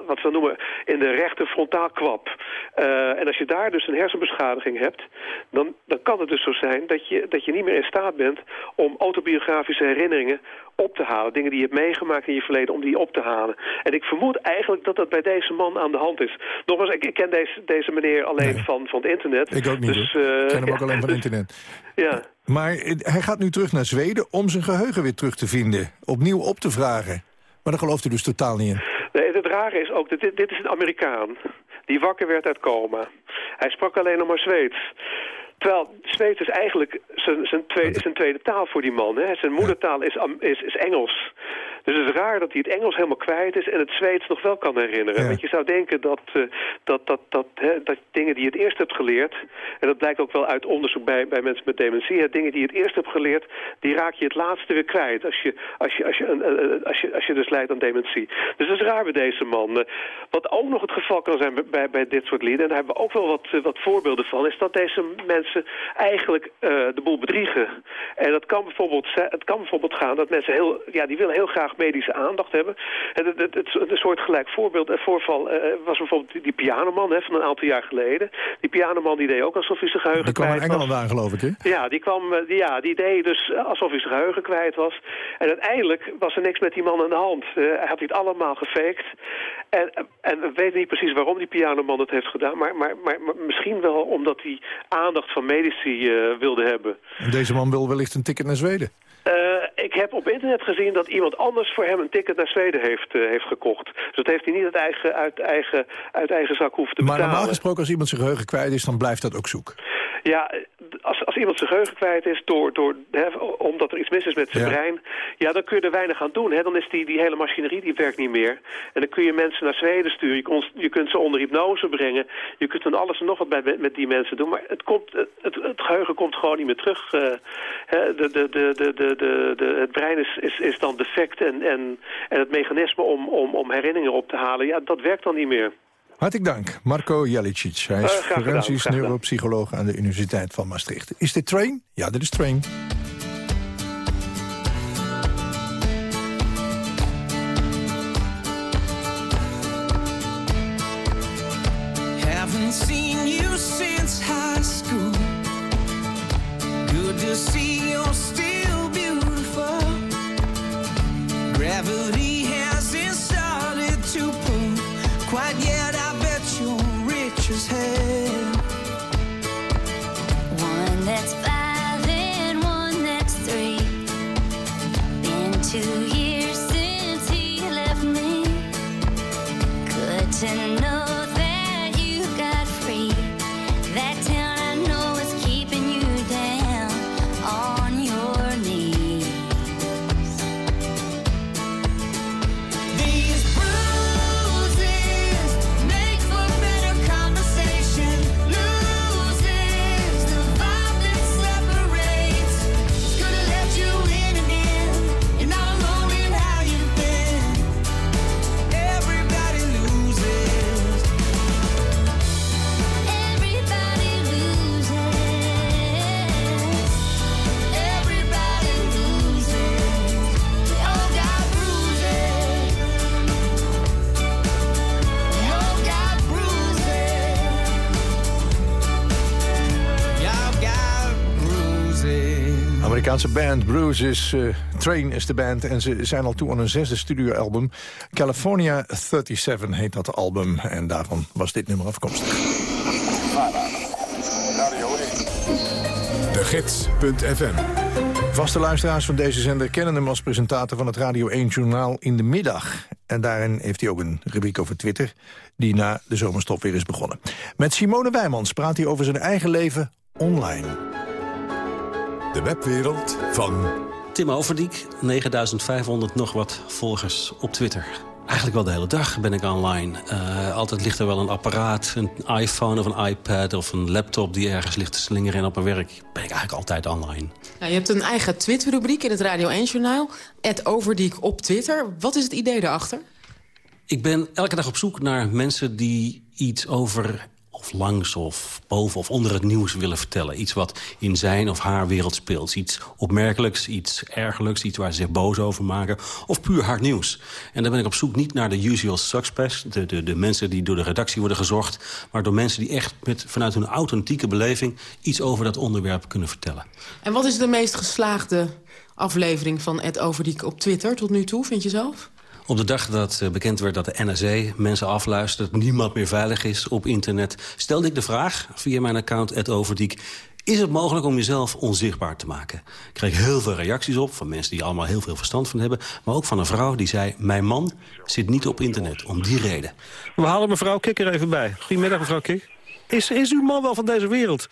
wat, we noemen, in de rechter frontaalkwap. Eh, en als je daar dus een hersenbeschadiging hebt... dan, dan kan het dus zo zijn dat je, dat je niet meer in staat bent... om autobiografische herinneringen op te halen. Dingen die je hebt meegemaakt in je verleden, om die op te halen. En ik vermoed eigenlijk dat dat bij deze man aan de hand is. Nogmaals, ik, ik ken deze, deze meneer alleen van, van het internet.
Ik ook niet,
Dus, eh,
Ik ken hem ook
ja,
alleen van
dus- *laughs*
internet.
Ja.
Maar eh, hij gaat nu terug naar Zweden om zijn geheugen weer terug te vinden. Opnieuw op te vragen. Maar daar gelooft u dus totaal niet in.
Nee, het rare is ook, dat dit, dit is een Amerikaan die wakker werd uit coma. Hij sprak alleen nog maar Zweeds. Terwijl Zweeds is eigenlijk zijn, zijn, tweede, zijn tweede taal voor die man. Hè. Zijn moedertaal is, is, is Engels. Dus het is raar dat hij het Engels helemaal kwijt is en het Zweeds nog wel kan herinneren. Want je zou denken dat, eh, dat, dat, dat, hè, dat dingen die je het eerst hebt geleerd... en dat blijkt ook wel uit onderzoek bij, bij mensen met dementie... hè, dingen die je het eerst hebt geleerd, die raak je het laatste weer kwijt... als je, als je, als je, een- een- als je, als je dus lijdt aan dementie. Dus dat is raar bij deze man. Eh, Wat ook nog het geval kan zijn bij- bij, dit soort lieden... en daar hebben we ook wel wat, eh, wat voorbeelden van... is dat deze mensen eigenlijk eh, de boel bedriegen. En dat kan bijvoorbeeld, het kan bijvoorbeeld gaan dat mensen heel, ja, die willen heel graag medische aandacht hebben. En het, het, het, een soort gelijk voorbeeld, een voorval eh, was bijvoorbeeld die, die pianoman hè, van een aantal jaar geleden. Die pianoman die deed ook alsof hij zijn geheugen
Die kwam in
kwijt was.
Engeland aan, geloof ik, hè?
Ja, die, kwam, eh, die, ja, die deed dus alsof hij zijn geheugen kwijt was. En uiteindelijk was er niks met die man aan de hand. Eh, hij had dit allemaal gefaked. En, en we weten niet precies waarom die pianoman het heeft gedaan. Maar, maar, maar, maar misschien wel omdat hij aandacht van medici eh, wilde hebben.
En deze man wil wellicht een ticket naar Zweden.
Eh, ik heb op internet gezien dat iemand anders voor hem een ticket naar Zweden heeft, eh, heeft gekocht. Dus dat heeft hij niet uit eigen, uit eigen, uit eigen zak hoeven te
Maar
betalen.
normaal gesproken, als iemand zijn geheugen kwijt is... dan blijft dat ook zoek.
Ja, als, als iemand zijn geheugen kwijt is door, door, hè, omdat er iets mis is met zijn
Ja.
brein... ja, dan kun je er weinig aan doen. Hè. Dan is die, die hele machinerie die werkt niet meer. En dan kun je mensen naar Zweden sturen. Je, kon, je kunt ze onder hypnose brengen. Je kunt dan alles en nog wat bij, met, die mensen doen. Maar het, komt, het, het, het geheugen komt gewoon niet meer terug. eh, hè. de, de, de, de, de, de, de, het brein is, is, is dan defect. En, en, en het mechanisme om, om, om herinneringen op te halen... ja, dat werkt dan niet meer.
Hartelijk dank, Marco Jelicic. Hij is
Eh,
forensisch neuropsycholoog aan de Universiteit van Maastricht. Is dit Train? Ja, dit is Train. Amerikaanse band Bruises. eh Train is de band en ze zijn al toe aan een zesde studioalbum. California 37 heet dat album en daarvan was dit nummer afkomstig.
De Gids.fm
Vaste luisteraars van deze zender kennen hem als presentator van het Radio 1 Journaal in de middag. En daarin heeft hij ook een rubriek over Twitter, die na de zomerstop weer is begonnen. Met Simone Wijmans praat hij over zijn eigen leven online.
De webwereld van...
Tim Overdiek, 9500 nog wat volgers op Twitter. Eigenlijk wel de hele dag ben ik online. Eh, altijd ligt er wel een apparaat, een iPhone of een iPad of een laptop... die ergens ligt te slingeren en op mijn werk ben ik eigenlijk altijd online.
Nou, je hebt een eigen Twitter-rubriek in het Radio 1-journaal. Ed Overdiek op Twitter. Wat is het idee daarachter?
Ik ben elke dag op zoek naar mensen die iets over of langs of boven of onder het nieuws willen vertellen. Iets wat in zijn of haar wereld speelt. Iets opmerkelijks, iets ergerlijks, iets waar ze zich boos over maken. Of puur hard nieuws. En dan ben ik op zoek niet naar de usual suspects... de, de, de mensen die door de redactie worden gezocht... maar door mensen die echt met, vanuit hun authentieke beleving... iets over dat onderwerp kunnen vertellen.
En wat is de meest geslaagde aflevering van Ed Overdiek op Twitter tot nu toe, vind je zelf?
Op de dag dat eh, bekend werd dat de NSA mensen afluistert... niemand meer veilig is op internet... stelde ik de vraag via mijn account Overdiek... is het mogelijk om jezelf onzichtbaar te maken? Ik kreeg heel veel reacties op van mensen die allemaal heel veel verstand van hebben... maar ook van een vrouw die zei... mijn man zit niet op internet, om die reden.
We halen mevrouw Kik er even bij. Goedemiddag, mevrouw Kik. Is, is uw man wel van deze wereld?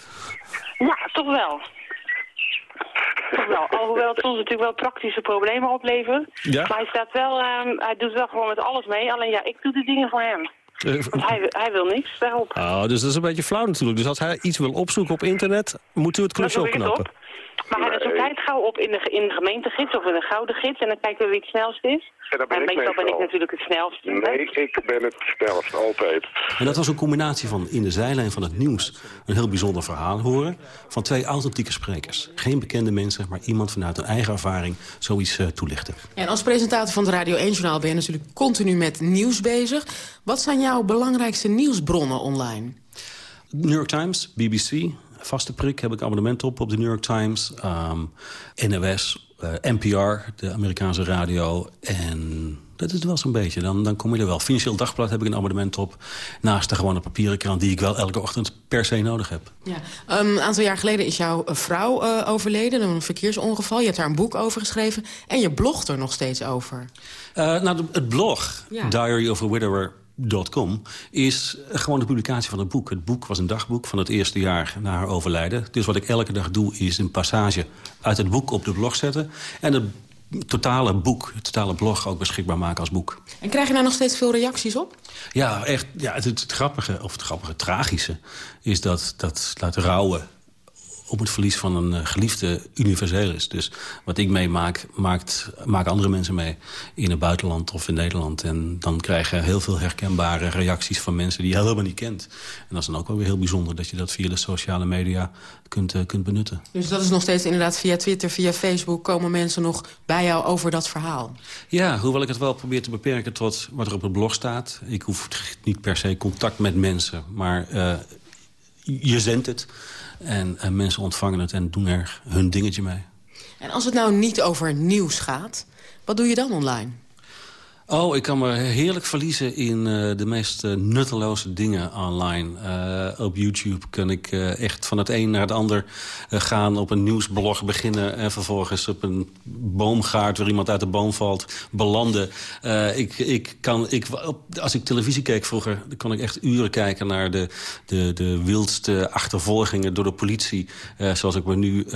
Ja, toch wel. Toch *laughs* wel. Alhoewel het soms natuurlijk wel praktische problemen oplevert.
Ja?
Maar hij staat wel, ehm, hij doet wel gewoon met alles mee. Alleen ja, ik doe de dingen voor hem.
Eh,
Want hij, hij wil niks daarop.
Oh, dus dat is een beetje flauw natuurlijk. Dus als hij iets wil opzoeken op internet, moet u het klusje
het
opknappen.
Maar hij zoekt hij het gauw op in de, in de gemeentegids of in de gouden gids. En dan kijken we wie het snelst is.
En dan ben ik
meestal ben ik natuurlijk het snelst.
Nee, ik ben het snelst, altijd.
En dat was een combinatie van in de zijlijn van het nieuws... een heel bijzonder verhaal horen van twee authentieke sprekers. Geen bekende mensen, maar iemand vanuit hun eigen ervaring zoiets eh, toelichten.
Ja, en als presentator van het Radio 1-journaal ben je natuurlijk continu met nieuws bezig. Wat zijn jouw belangrijkste nieuwsbronnen online?
New York Times, BBC, vaste prik heb ik abonnement op op de New York Times. ehm, NOS, eh, NPR, de Amerikaanse radio. En dat is wel zo'n beetje. Dan, dan kom je er wel. Financieel Dagblad heb ik een abonnement op. Naast de gewone papieren krant die ik wel elke ochtend per se nodig heb.
Ja. Um, een aantal jaar geleden is jouw vrouw eh, overleden, een verkeersongeval. Je hebt daar een boek over geschreven en je blogt er nog steeds over.
Eh, nou, het blog,
Ja.
Diary of a Widower .com is gewoon de publicatie van het boek. Het boek was een dagboek van het eerste jaar na haar overlijden. Dus wat ik elke dag doe is een passage uit het boek op de blog zetten... en het totale boek, het totale blog ook beschikbaar maken als boek.
En krijg je daar nog steeds veel reacties op?
Ja, echt. Ja, het, het grappige, of het grappige, het tragische... is dat, dat laat rouwen op het verlies van een eh, geliefde universeel is. Dus wat ik meemaak, maakt, maken andere mensen mee in het buitenland of in Nederland. En dan krijg je heel veel herkenbare reacties van mensen die je helemaal niet kent. En dat is dan ook wel weer heel bijzonder dat je dat via de sociale media kunt, eh, kunt benutten.
Dus dat is nog steeds inderdaad via Twitter, via Facebook... komen mensen nog bij jou over dat verhaal.
Ja, hoewel ik het wel probeer te beperken tot wat er op het blog staat. Ik hoef niet per se contact met mensen, maar eh, je zendt het. En, en mensen ontvangen het en doen er hun dingetje mee.
En als het nou niet over nieuws gaat, wat doe je dan online?
Oh, ik kan me heerlijk verliezen in eh, de meest eh, nutteloze dingen online. Eh, op YouTube kan ik echt van het een naar het ander gaan... op een nieuwsblog beginnen en vervolgens op een boomgaard... waar iemand uit de boom valt, belanden. Ik, ik kan, ik, als ik televisie keek vroeger... dan kon ik echt uren kijken naar de, de, de wildste achtervolgingen door de politie. zoals ik me nu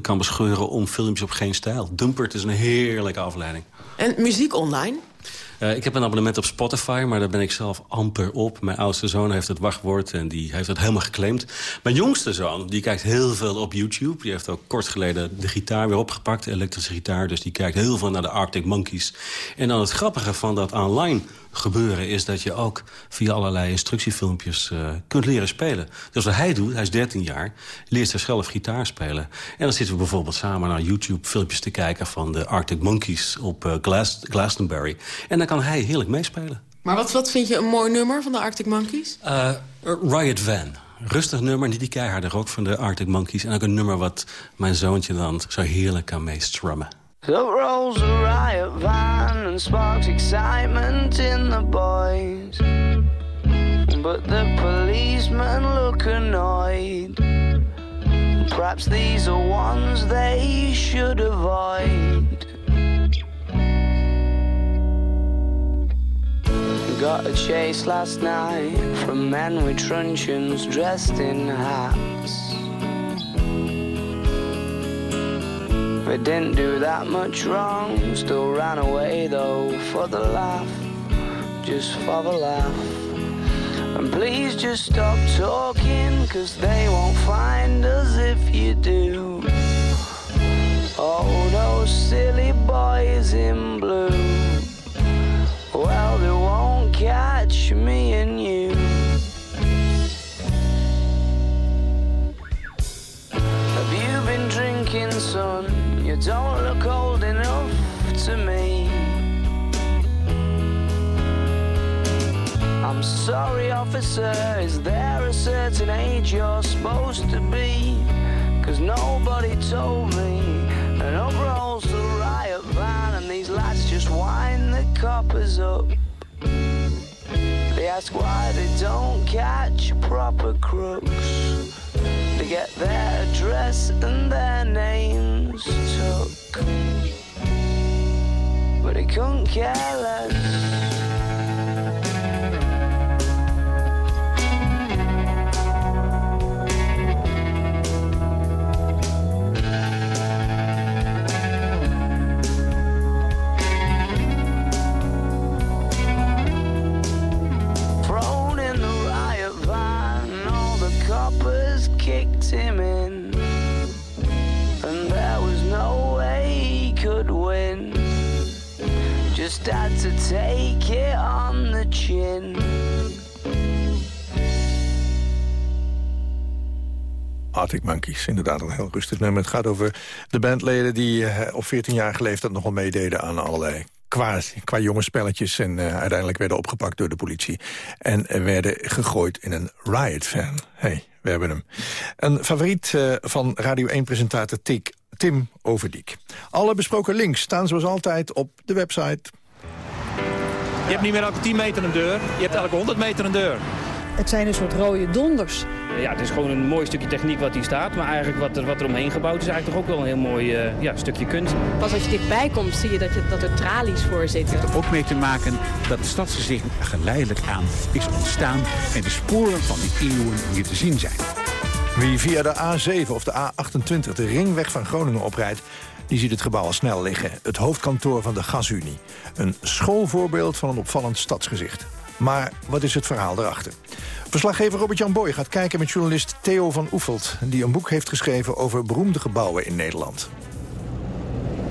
kan bescheuren om filmpjes op geen stijl. Dumpert is een heerlijke afleiding.
En muziek online?
Eh, ik heb een abonnement op Spotify, maar daar ben ik zelf amper op. Mijn oudste zoon heeft het wachtwoord en die heeft het helemaal geclaimd. Mijn jongste zoon, die kijkt heel veel op YouTube. Die heeft ook kort geleden de gitaar weer opgepakt, elektrische gitaar. Dus die kijkt heel veel naar de Arctic Monkeys. En dan het grappige van dat online gebeuren is dat je ook via allerlei instructiefilmpjes eh, kunt leren spelen. Dus wat hij doet, hij is 13 jaar, leert zichzelf gitaar spelen. En dan zitten we bijvoorbeeld samen naar YouTube filmpjes te kijken van de Arctic Monkeys op Glas Glastonbury. En dan kan hij heerlijk meespelen.
Maar wat, wat vind je een mooi nummer van de Arctic Monkeys?
Eh, Riot Van. Rustig nummer, niet die keiharde rock van de Arctic Monkeys. En ook een nummer wat mijn zoontje dan zo heerlijk kan meestrummen.
So rolls a riot van and sparks excitement in the boys. But the policemen look annoyed. Perhaps these are ones they should avoid. Got a chase last night from men with truncheons dressed in hats. We didn't do that much wrong, still ran away though for the laugh, just for the laugh. And please just stop talking, cause they won't find us if you do. Oh, no, silly boys in blue. Well, they won't catch me and you. Have you been drinking, son? you don't look old enough to me. I'm sorry, officer, is there a certain age you're supposed to be? Cause nobody told me. And up rolls the riot van, and these lads just wind the coppers up. They ask why they don't catch proper crooks. They get their address and their names took. But they couldn't care less. Just had to take it on the chin.
Arctic Monkeys, inderdaad een heel rustig nummer. Het gaat over de bandleden die eh, op 14-jarige leeftijd nogal meededen aan allerlei qua, qua jongensspelletjes... en eh, uiteindelijk werden opgepakt door de politie. En werden gegooid in een riot-van. hey, we hebben hem. Een favoriet eh, van Radio 1-presentator Tim Overdiek. Alle besproken links staan zoals altijd op de website.
Je hebt niet meer elke 10 meter een deur, je hebt elke 100 meter een deur.
Het zijn een soort rode donders.
Ja, het is gewoon een mooi stukje techniek wat hier staat. Maar eigenlijk wat er, wat er omheen gebouwd is eigenlijk toch ook wel een heel mooi eh, ja, stukje kunst.
Pas als je dichtbij komt zie je dat, je, dat er tralies voor zitten.
er ook mee te maken dat het stadsgezicht geleidelijk aan is ontstaan... en de sporen van die eeuwen hier te zien zijn.
Wie via de A7 of de A28 de ringweg van Groningen oprijdt... die ziet het gebouw al snel liggen. Het hoofdkantoor van de Gasunie. Een schoolvoorbeeld van een opvallend stadsgezicht. Maar wat is het verhaal erachter? Verslaggever Robert-Jan Boy gaat kijken met journalist Theo van Oefelt... die een boek heeft geschreven over beroemde gebouwen in Nederland.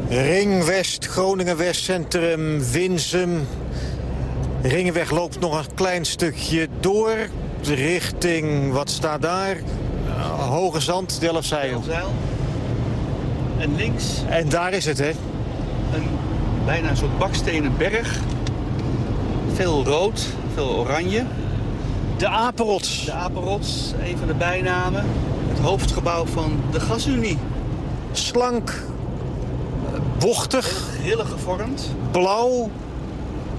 Ring West, Groningen West Centrum, Winsum. Ringweg loopt nog een klein stukje door. Richting, wat staat daar? Uh, Hoge Zand, Delfzijl.
En links
En daar is het, hè?
een bijna een soort bakstenen berg. Veel rood, veel oranje.
De Apenrots.
De Apenrots, een van de bijnamen. Het hoofdgebouw van de Gasunie.
Slank, eh, bochtig,
Grillig gevormd.
blauw,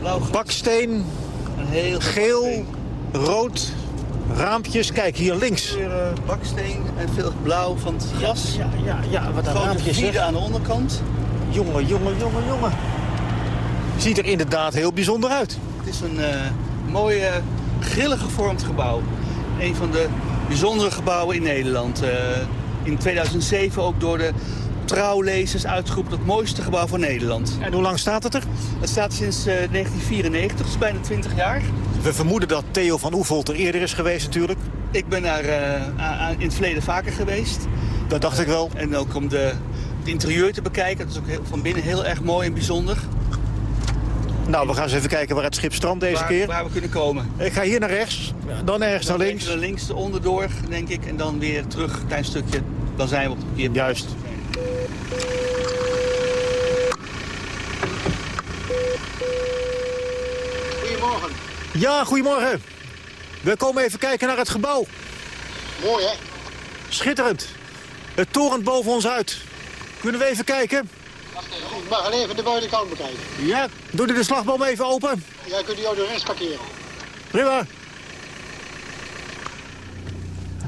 Blauw
baksteen,
Een heel
geel, rood, raampjes. Kijk, hier links.
Baksteen en veel blauw van het gras.
Ja, ja, ja, wat een raampjes,
aan de onderkant.
Jongen, jongen, jongen, jongen. Ziet er inderdaad heel bijzonder uit.
Het is een eh, mooi eh, grillig gevormd gebouw. Een van de bijzondere gebouwen in Nederland. Eh, in 2007 ook door de trouwlezers uitgeroepen tot het mooiste gebouw van Nederland.
En hoe lang staat het er?
Het staat sinds eh, 1994, dus bijna 20 jaar.
We vermoeden dat Theo van Oevolt er eerder is geweest natuurlijk.
Ik ben daar eh, in het verleden vaker geweest.
Dat dacht ik wel.
En ook om de, het interieur te bekijken. Dat is ook heel- van binnen heel erg mooi en bijzonder.
Nou, we gaan eens even kijken waar het schip strandt deze
waar,
keer.
Waar we kunnen komen.
Ik ga hier naar rechts, dan ergens naar
Dan
links.
even Naar links, onderdoor, denk ik. En dan weer terug, een klein stukje. Dan zijn we op de parkeerplaats.
Juist.
Goedemorgen.
Ja, goedemorgen. We komen even kijken naar het gebouw.
Mooi, hè?
Schitterend. Het torent boven ons uit. Kunnen we even kijken?
Ik mag alleen even de buitenkant bekijken.
Ja. Doe de slagboom even open.
Jij kunt die auto rechts parkeren.
Prima.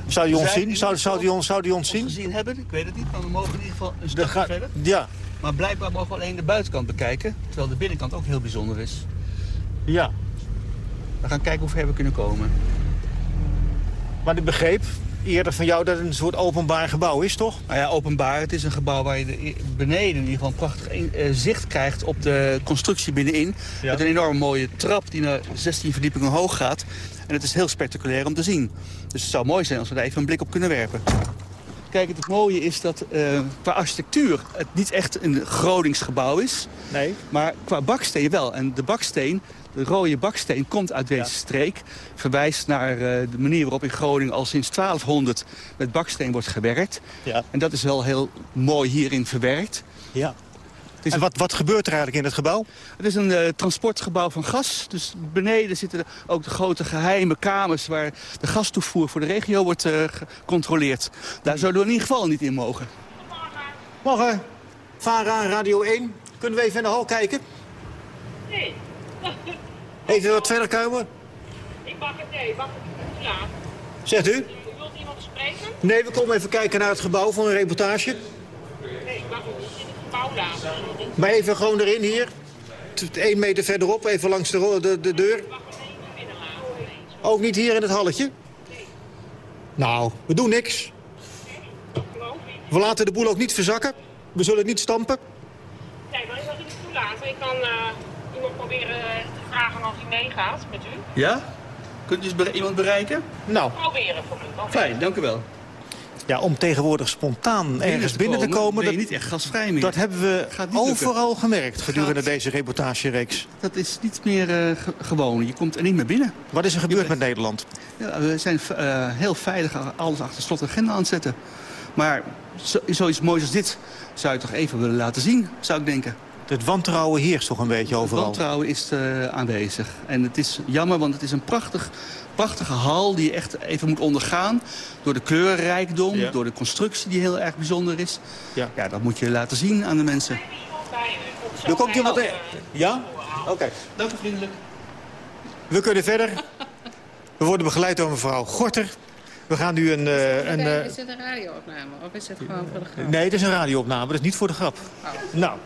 Zou die ons zien? Zou, zou, die ons, zou die ons zien?
gezien hebben. Ik weet het niet, maar we mogen in ieder geval een
De
stuk
ga-
verder.
Ja.
Maar blijkbaar mogen we alleen de buitenkant bekijken. Terwijl de binnenkant ook heel bijzonder is.
Ja.
We gaan kijken hoe ver we kunnen komen.
Maar ik begreep eerder van jou dat het een soort openbaar gebouw is, toch?
Nou ja, openbaar. Het is een gebouw waar je de, beneden in ieder geval een prachtig eh, zicht krijgt op de constructie binnenin.
Ja.
Met een enorm mooie trap die naar 16 verdiepingen hoog gaat. En het is heel spectaculair om te zien. Dus het zou mooi zijn als we daar even een blik op kunnen werpen. Kijk, het mooie is dat eh, qua architectuur het niet echt een Gronings gebouw is.
Nee.
Maar qua baksteen wel. En de baksteen, de rode baksteen, komt uit deze streek. Verwijst naar eh, de manier waarop in Groningen al sinds 1200 met baksteen wordt gewerkt.
Ja.
En dat is wel heel mooi hierin verwerkt.
Ja. En wat, wat gebeurt er eigenlijk in het gebouw?
Het is een eh, transportgebouw van gas. Dus beneden zitten ook de grote geheime kamers... waar de gastoevoer voor de regio wordt eh, gecontroleerd. Daar zouden we in ieder geval niet in mogen.
Morgen, VARA, Radio 1. Kunnen we even in de hal kijken?
Nee.
Even wat verder komen.
Ik mag het, nee, mag het niet laat.
Zegt u?
U wilt iemand spreken?
Nee, we komen even kijken naar het gebouw voor een reportage.
Nee, ik mag het niet in het gebouw laten.
Maar even gewoon erin hier. T- Eén meter verderop, even langs de, de, de deur. Ook niet hier in het halletje? Nou, we doen niks. We laten de boel ook niet verzakken. We zullen niet stampen.
Nee, maar ik mag het niet toelaten. Ik kan eh, proberen eh, te vragen of hij meegaat met u.
Ja? Kunt u bere- iemand bereiken?
Nou,
Proberen voor u.
Fijn, dank u wel.
Ja, om tegenwoordig spontaan ergens binnen te komen... dat,
niet echt gasvrij meer.
dat hebben we overal gemerkt gedurende
Gaat-
deze reportagereeks.
Dat is niet meer eh, ge- gewoon. Je komt er niet meer binnen.
Wat is er gebeurd met Nederland?
Ja, we zijn eh, heel veilig alles achter slot en grendel aan het zetten. Maar zo, zoiets moois als dit zou je toch even willen laten zien, zou ik denken.
Het wantrouwen heerst toch een beetje
Het
overal?
wantrouwen is eh, aanwezig. En het is jammer, want het is een prachtig, prachtige hal die je echt even moet ondergaan. Door de kleurenrijkdom,
Ja.
door de constructie die heel erg bijzonder is.
Ja.
ja, dat moet je laten zien aan de mensen.
Er komt iemand in. Ja? Oké.
Dank u vriendelijk.
We kunnen verder. We worden begeleid door mevrouw Gorter. We gaan nu een... eh, een eh,
Is het een radioopname of is het gewoon voor de grap?
nee, dit is een radioopname, dat is niet voor de grap. Nou,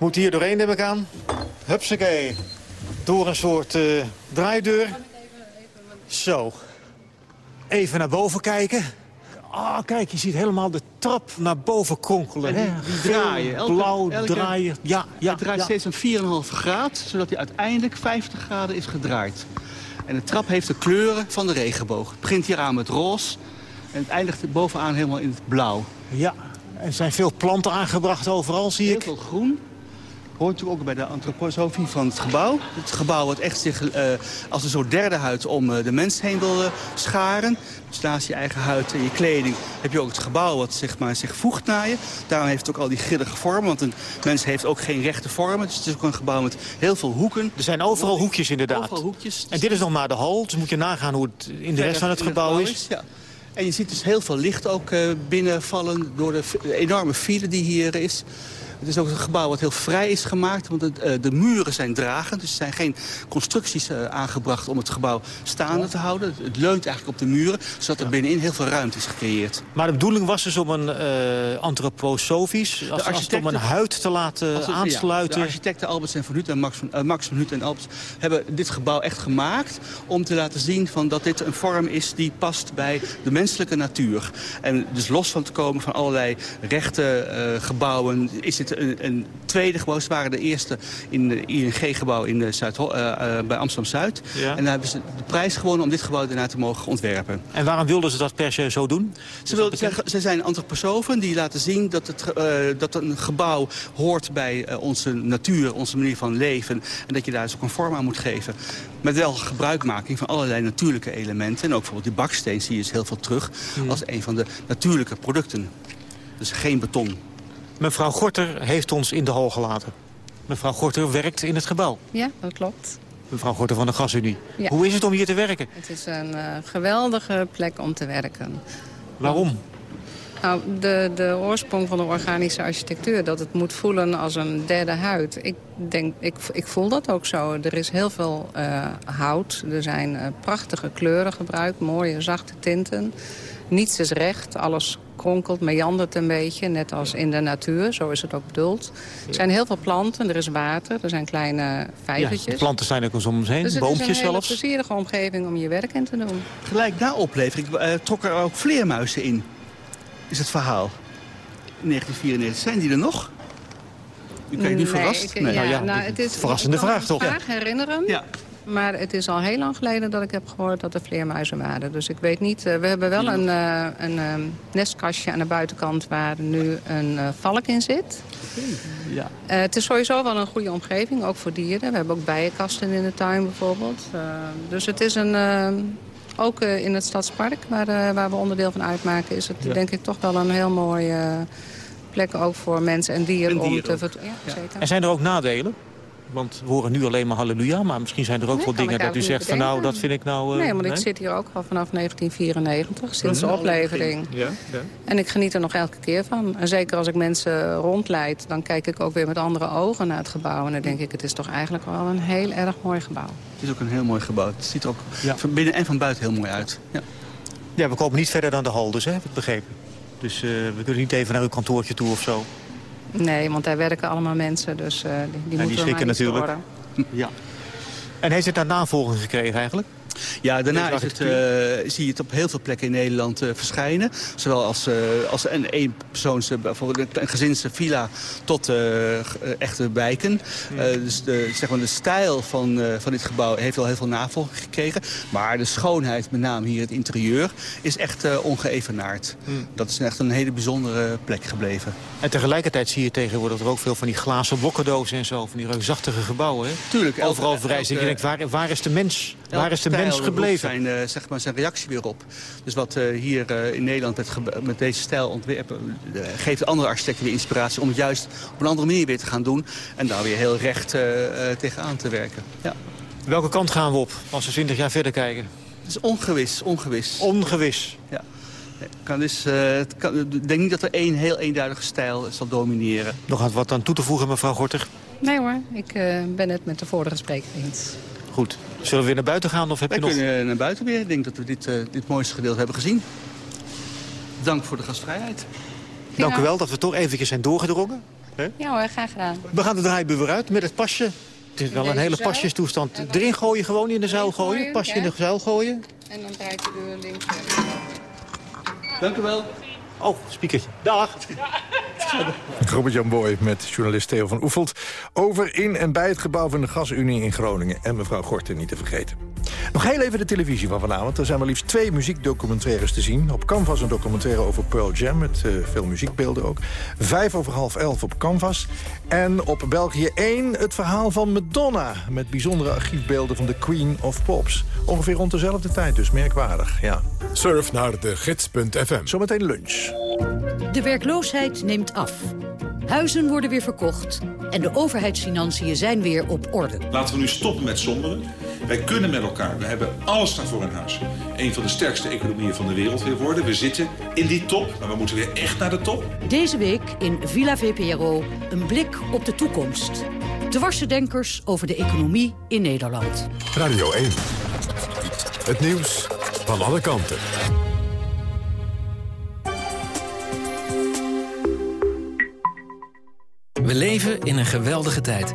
moet hier doorheen neem ik aan. Hupsakee. Door een soort eh, draaideur. Zo. Even naar boven kijken. Ah, kijk, je ziet helemaal de trap naar boven kronkelen.
Die, die draaien. Elke-
blauw,
elke-
draaien. Ja, ja,
het draait
ja.
steeds een 4,5 graad, zodat hij uiteindelijk 50 graden is gedraaid. En de trap heeft de kleuren van de regenboog. Het begint hier aan met roze en het eindigt bovenaan helemaal in het blauw.
Ja, er zijn veel planten aangebracht overal, zie
Heel
ik.
veel groen. Hoort natuurlijk ook bij de antroposofie van het gebouw. Het gebouw wat echt zich eh, als een soort derde huid om eh, de mens heen wil eh, scharen. Dus naast je eigen huid en je kleding heb je ook het gebouw wat zeg maar, zich voegt naar je. Daarom heeft het ook al die grillige vormen, want een mens heeft ook geen rechte vormen. Dus het is ook een gebouw met heel veel hoeken.
Er zijn overal hoekjes inderdaad.
Overal hoekjes.
En dit is nog maar de hal, dus moet je nagaan hoe het in de rest van het gebouw is.
Ja. En je ziet dus heel veel licht ook binnenvallen door de, de enorme file die hier is. Het is ook een gebouw wat heel vrij is gemaakt, want het, eh, de muren zijn dragend. Dus er zijn geen constructies eh, aangebracht om het gebouw staande te houden. Het, leunt eigenlijk op de muren, zodat er binnenin heel veel ruimte is gecreëerd.
Maar de bedoeling was dus om een eh antroposofisch, als, als het om een huid te laten
ja,
aansluiten.
de architecten Albert en Van Huut en Max van, Max van Huut en Albert hebben dit gebouw echt gemaakt om te laten zien van dat dit een vorm is die past bij de menselijke natuur. En dus los van te komen van allerlei rechte gebouwen is dit een, een tweede gebouw. Ze waren de eerste in de ING-gebouw in de Zuid eh, eh, bij Amsterdam-Zuid.
Ja.
En daar hebben ze de prijs gewonnen om dit gebouw daarna te mogen ontwerpen.
En waarom wilden ze dat per se zo doen?
Ze, wilden zeggen, ze zijn antroposofen die laten zien dat, het, eh, dat een gebouw hoort bij onze natuur, onze manier van leven. En dat je daar dus ook een vorm aan moet geven. Met wel gebruikmaking van allerlei natuurlijke elementen. En ook bijvoorbeeld die baksteen zie je dus heel veel terug als een van de natuurlijke producten. Dus geen beton.
Mevrouw Gorter heeft ons in de hal gelaten. Mevrouw Gorter werkt in het gebouw.
Ja, dat klopt.
Mevrouw Gorter van de Gasunie.
Ja.
Hoe is het om hier te werken?
Het is een eh, geweldige plek om te werken.
Waarom?
Nou, de, de oorsprong van de organische architectuur, dat het moet voelen als een derde huid. Ik, denk, ik, ik voel dat ook zo. Er is heel veel eh, hout, er zijn eh, prachtige kleuren gebruikt, mooie zachte tinten. Niets is recht, alles kronkelt, meandert een beetje, net als in de natuur. Zo is het ook bedoeld. Er zijn heel veel planten, er is water, er zijn kleine
Ja,
vijvertjes.
de planten zijn ook soms heen,
dus het is
boompjes
een hele
zelfs.
plezierige omgeving om je werk in te doen.
Gelijk na oplevering eh, trok er ook vleermuizen in. Is het verhaal. In 1994. Zijn die er nog? U kijkt nu
Nee,
verrast.
ik- ja, nou, het is,
verrassende
ik kan
vraag,
me
toch?
graag herinneren.
Ja.
Maar het is al heel lang geleden dat ik heb gehoord dat er vleermuizen waren. Dus ik weet niet. eh, we hebben wel een, eh, een eh, nestkastje aan de buitenkant waar nu een eh, valk in zit.
Ja.
Eh, het is sowieso wel een goede omgeving, ook voor dieren. We hebben ook bijenkasten in de tuin bijvoorbeeld. Eh, dus het is een... ook in het stadspark, waar, eh, waar we onderdeel van uitmaken... is het
Ja.
denk ik toch wel een heel mooi... eh, plek ook voor mensen en dieren,
En
om te Ja, zeker.
En zijn er ook nadelen? Want we horen nu alleen maar halleluja, maar misschien zijn er ook
Nee,
wel dingen dat u zegt van nou, dat vind ik nou... eh,
nee, want ik zit hier ook al vanaf 1994, sinds de oplevering.
Ja, ja.
En ik geniet er nog elke keer van. En zeker als ik mensen rondleid, dan kijk ik ook weer met andere ogen naar het gebouw. En dan denk ik, het is toch eigenlijk wel een heel erg mooi gebouw.
Het is ook een heel mooi gebouw. Het ziet er ook van binnen en van buiten heel mooi uit. Ja.
Ja, we komen niet verder dan de hal dus, hè, heb ik begrepen. Dus eh, we kunnen niet even naar uw kantoortje toe of zo.
Nee, want daar werken allemaal mensen, dus eh, die, die
Ja,
moeten
die
we
schrikken
maar niet
natuurlijk.
storen.
Ja. En heeft het daar navolging gekregen eigenlijk?
Ja, daarna is het, eh, zie je het op heel veel plekken in Nederland eh, verschijnen. Zowel als, eh, als een één persoons, eh, bijvoorbeeld een gezinsvilla tot echte wijken. Eh, dus de, zeg maar de stijl van, van dit gebouw heeft al heel veel navolging gekregen. Maar de schoonheid, met name hier het interieur, is echt ongeëvenaard. Dat is echt een hele bijzondere plek gebleven.
En tegelijkertijd zie je tegenwoordig er ook veel van die glazen blokkendozen en zo. Van die reusachtige gebouwen. Hè?
Tuurlijk.
Overal verrijzen. Je denkt, waar, waar is de mens? Waar is de mens
roept
gebleven?
Zijn, eh, zeg maar, zijn reactie weer op. Dus wat eh, hier eh, in Nederland met, met deze stijl ontwerpen... geeft andere architecten weer inspiratie om het juist op een andere manier weer te gaan doen. En daar weer heel recht eh, eh, tegenaan te werken. Ja.
Welke kant gaan we op als we 20 jaar verder kijken?
Het is ongewis, ongewis.
Ongewis.
Ja. Kan dus, eh, ik denk niet dat er één heel eenduidige stijl zal domineren.
Nog wat aan toe te voegen, mevrouw Gorter?
Nee hoor, ik eh, ben het met de vorige spreker eens.
Goed. Zullen we weer naar buiten gaan of heb
Wij
je nog...
kunnen naar buiten weer. Ik denk dat we dit, eh, dit mooiste gedeelte hebben gezien. Dank voor de gastvrijheid.
Dank u wel dat we toch eventjes zijn doorgedrongen. Hè?
Ja hoor, graag gedaan.
We gaan de draaibuur weer uit met het pasje. Het is wel een hele pasjestoestand. Erin gooien, gewoon in de zuil gooien.
gooien,
Pasje in
ja.
de zuil gooien.
En dan draait de deur links.
Dank u wel.
Oh, spiekertje. Dag.
Robert-Jan Boy met journalist Theo van Oefelt... over in en bij het gebouw van de Gasunie in Groningen. En mevrouw Gorten niet te vergeten. Nog heel even de televisie van vanavond. Er zijn maar liefst twee muziekdocumentaires te zien. Op Canvas een documentaire over Pearl Jam, met eh, veel muziekbeelden ook. Vijf over half elf op Canvas. En op België 1 het verhaal van Madonna... met bijzondere archiefbeelden van de Queen of Pops. Ongeveer rond dezelfde tijd, dus merkwaardig, ja.
Surf naar de gids.fm.
Zometeen lunch.
De werkloosheid neemt af. Huizen worden weer verkocht en de overheidsfinanciën zijn weer op orde.
Laten we nu stoppen met somberen. Wij kunnen met elkaar. We hebben alles daarvoor in huis. Een van de sterkste economieën van de wereld weer worden. We zitten in die top, maar we moeten weer echt naar de top.
Deze week in Villa VPRO een blik op de toekomst. Dwarsdenkers over de economie in Nederland.
Radio 1. Het nieuws van alle kanten.
We leven in een geweldige tijd.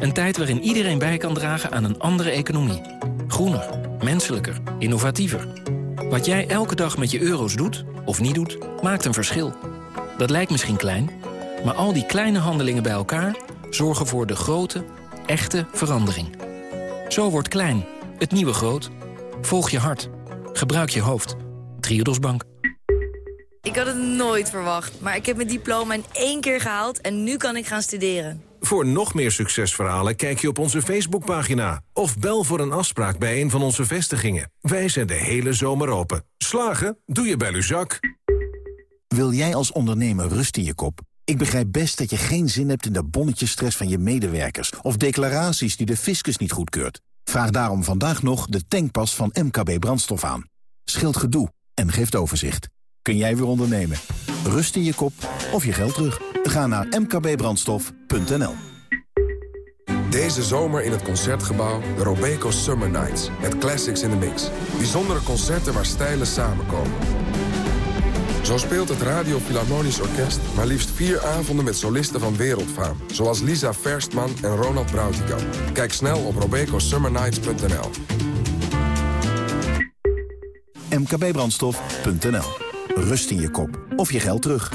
Een tijd waarin iedereen bij kan dragen aan een andere economie. Groener, menselijker, innovatiever. Wat jij elke dag met je euro's doet, of niet doet, maakt een verschil. Dat lijkt misschien klein, maar al die kleine handelingen bij elkaar... zorgen voor de grote, echte verandering. Zo wordt klein, het nieuwe groot. Volg je hart. Gebruik je hoofd. Triodos Bank.
Ik had het nooit verwacht, maar ik heb mijn diploma in één keer gehaald en nu kan ik gaan studeren.
Voor nog meer succesverhalen kijk je op onze Facebookpagina... of bel voor een afspraak bij een van onze vestigingen. Wij zijn de hele zomer open. Slagen? Doe je bij Luzak.
Wil jij als ondernemer rust in je kop? Ik begrijp best dat je geen zin hebt in de bonnetjesstress van je medewerkers... of declaraties die de fiscus niet goedkeurt. Vraag daarom vandaag nog de tankpas van MKB Brandstof aan. Scheelt gedoe en geeft overzicht. Kun jij weer ondernemen? Rust in je kop of je geld terug? Ga naar mkbbrandstof.nl
Deze zomer in het Concertgebouw de Robeco Summer Nights. Met classics in the mix. Bijzondere concerten waar stijlen samenkomen. Zo speelt het Radio Philharmonisch Orkest maar liefst vier avonden met solisten van wereldfaam. Zoals Lisa Verstman en Ronald Brautigam. Kijk snel op robecosummernights.nl.
mkbbrandstof.nl Rust in je kop of je geld terug.